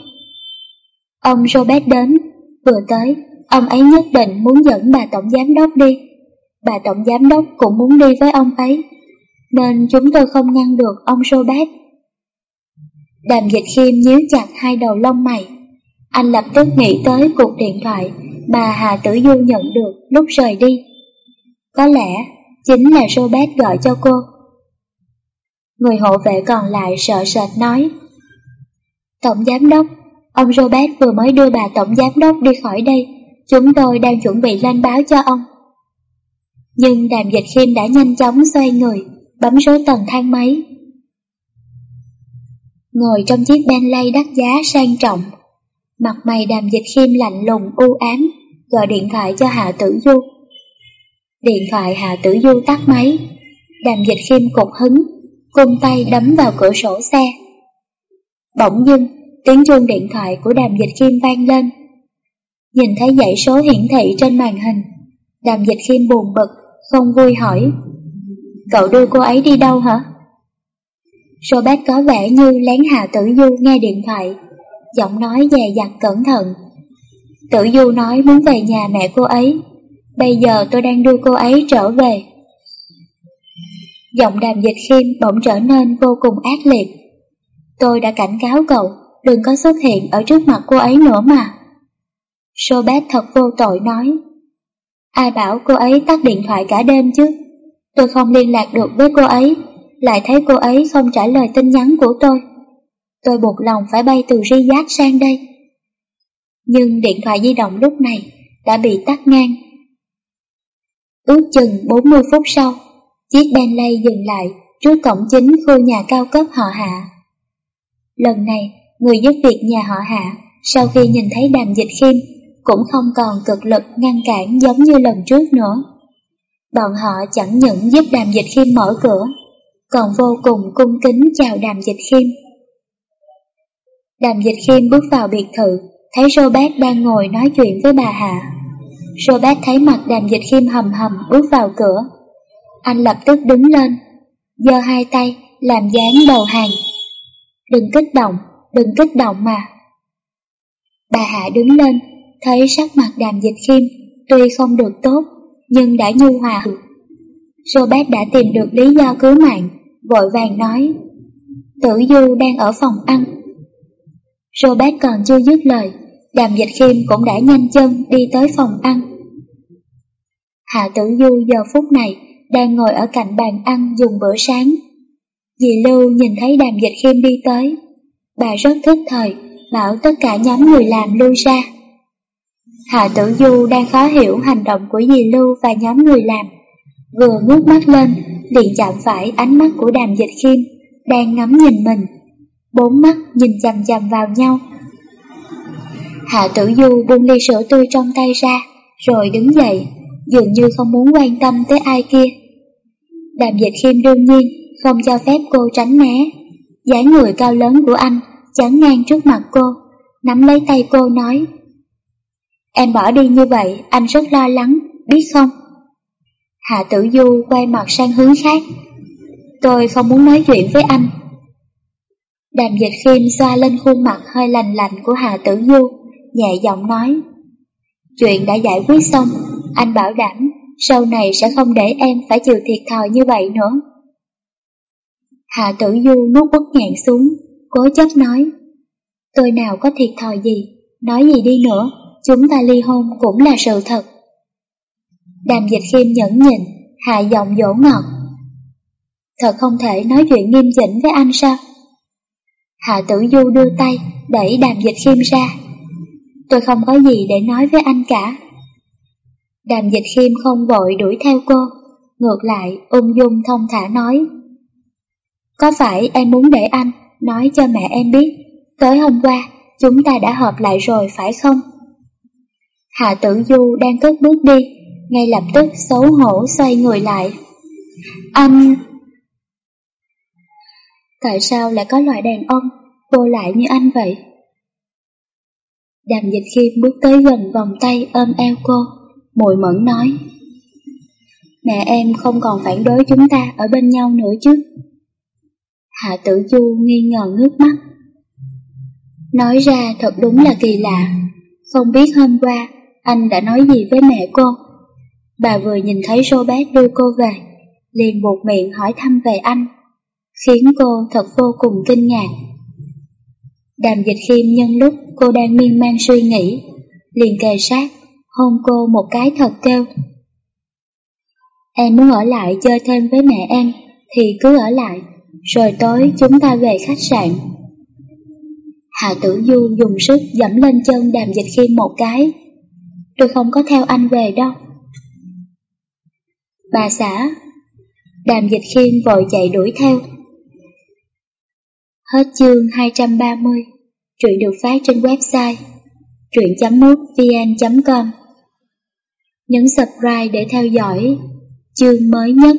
Ông Robert đến, vừa tới, ông ấy nhất định muốn dẫn bà tổng giám đốc đi. Bà tổng giám đốc cũng muốn đi với ông ấy, nên chúng tôi không ngăn được ông Robert. Đàm dịch khiêm nhíu chặt hai đầu lông mày. Anh lập tức nghĩ tới cuộc điện thoại mà Hà Tử Du nhận được lúc rời đi. Có lẽ chính là Robert gọi cho cô. Người hộ vệ còn lại sợ sệt nói Tổng giám đốc, ông Robert vừa mới đưa bà tổng giám đốc đi khỏi đây, chúng tôi đang chuẩn bị lên báo cho ông. Nhưng đàm dịch khiêm đã nhanh chóng xoay người, bấm số tầng thang máy. Ngồi trong chiếc Bentley đắt giá sang trọng, mặt mày đàm dịch khiêm lạnh lùng u ám, gọi điện thoại cho Hạ Tử Du. Điện thoại Hạ Tử Du tắt máy, đàm dịch khiêm cục hứng, cung tay đấm vào cửa sổ xe. Bỗng dưng, tiếng chuông điện thoại của đàm dịch khiêm vang lên. Nhìn thấy dãy số hiển thị trên màn hình, đàm dịch khiêm buồn bực, không vui hỏi. Cậu đưa cô ấy đi đâu hả? Robert có vẻ như lén Hạ Tử Du nghe điện thoại, giọng nói dè dặt cẩn thận. Tử Du nói muốn về nhà mẹ cô ấy, bây giờ tôi đang đưa cô ấy trở về. Giọng đàm dịch khiêm bỗng trở nên vô cùng ác liệt. Tôi đã cảnh cáo cậu, đừng có xuất hiện ở trước mặt cô ấy nữa mà. Robert thật vô tội nói. Ai bảo cô ấy tắt điện thoại cả đêm chứ? Tôi không liên lạc được với cô ấy, lại thấy cô ấy không trả lời tin nhắn của tôi. Tôi buộc lòng phải bay từ Riyadh sang đây. Nhưng điện thoại di động lúc này đã bị tắt ngang. Ước chừng 40 phút sau, chiếc Bentley dừng lại trước cổng chính khu nhà cao cấp họ hạ. Lần này, người giúp việc nhà họ hạ sau khi nhìn thấy đàm dịch khiêm cũng không còn cực lực ngăn cản giống như lần trước nữa. Bọn họ chẳng những giúp đàm dịch khiêm mở cửa, còn vô cùng cung kính chào đàm dịch khiêm. Đàm dịch khiêm bước vào biệt thự, thấy Robert đang ngồi nói chuyện với bà Hạ. Robert thấy mặt đàm dịch khiêm hầm hầm bước vào cửa. Anh lập tức đứng lên, giơ hai tay, làm dáng đầu hàng. Đừng kích động, đừng kích động mà. Bà Hạ đứng lên, thấy sắc mặt đàm dịch khiêm, tuy không được tốt, nhưng đã nhu hòa. Robert đã tìm được lý do cứu mạng, vội vàng nói, Tử Du đang ở phòng ăn. Robert còn chưa dứt lời, đàm dịch khiêm cũng đã nhanh chân đi tới phòng ăn. Hạ Tử Du giờ phút này đang ngồi ở cạnh bàn ăn dùng bữa sáng. Dì Lưu nhìn thấy đàm dịch khiêm đi tới, bà rất thức thời, bảo tất cả nhóm người làm lui ra. Hạ Tử Du đang khó hiểu hành động của dì Lưu và nhóm người làm, vừa ngước mắt lên, liền chạm phải ánh mắt của đàm dịch khiêm, đang ngắm nhìn mình. Bốn mắt nhìn chằm chằm vào nhau. Hạ Tử Du buông ly sữa tươi trong tay ra, rồi đứng dậy, dường như không muốn quan tâm tới ai kia. Đàm dịch khiêm đương nhiên không cho phép cô tránh né. dáng người cao lớn của anh chắn ngang trước mặt cô, nắm lấy tay cô nói Em bỏ đi như vậy, anh rất lo lắng, biết không? Hạ Tử Du quay mặt sang hướng khác. Tôi không muốn nói chuyện với anh. Đàm dịch khiêm xoa lên khuôn mặt hơi lành lạnh của hà Tử Du, nhẹ giọng nói. Chuyện đã giải quyết xong, anh bảo đảm sau này sẽ không để em phải chịu thiệt thòi như vậy nữa. Hạ Tử Du nuốt bất ngạn xuống, cố chấp nói. Tôi nào có thiệt thòi gì, nói gì đi nữa, chúng ta ly hôn cũng là sự thật. Đàm dịch khiêm nhẫn nhịn, hạ giọng dỗ ngọt. Thật không thể nói chuyện nghiêm chỉnh với anh sao? Hạ tử du đưa tay, đẩy đàm dịch khiêm ra. Tôi không có gì để nói với anh cả. Đàm dịch khiêm không vội đuổi theo cô, ngược lại ung dung thông thả nói. Có phải em muốn để anh nói cho mẹ em biết, tối hôm qua chúng ta đã họp lại rồi phải không? Hạ tử du đang cất bước đi, ngay lập tức xấu hổ xoay người lại. Anh... Tại sao lại có loại đàn ông vô lại như anh vậy? Đàm dịch khiêm bước tới gần vòng tay ôm eo cô, mùi mẫn nói. Mẹ em không còn phản đối chúng ta ở bên nhau nữa chứ. Hạ tử du nghi ngờ ngước mắt. Nói ra thật đúng là kỳ lạ, không biết hôm qua anh đã nói gì với mẹ cô. Bà vừa nhìn thấy Robert đưa cô về, liền buộc miệng hỏi thăm về anh, khiến cô thật vô cùng kinh ngạc. Đàm dịch khiêm nhân lúc cô đang miên man suy nghĩ, liền kề sát, hôn cô một cái thật kêu. Em muốn ở lại chơi thêm với mẹ em, thì cứ ở lại, rồi tối chúng ta về khách sạn. Hạ tử du dùng sức dẫm lên chân đàm dịch khiêm một cái. Tôi không có theo anh về đâu. Bà xã Đàm dịch khiêm vội chạy đuổi theo Hết chương 230 Truyện được phát trên website truyện.mútvn.com Nhấn subscribe để theo dõi chương mới nhất.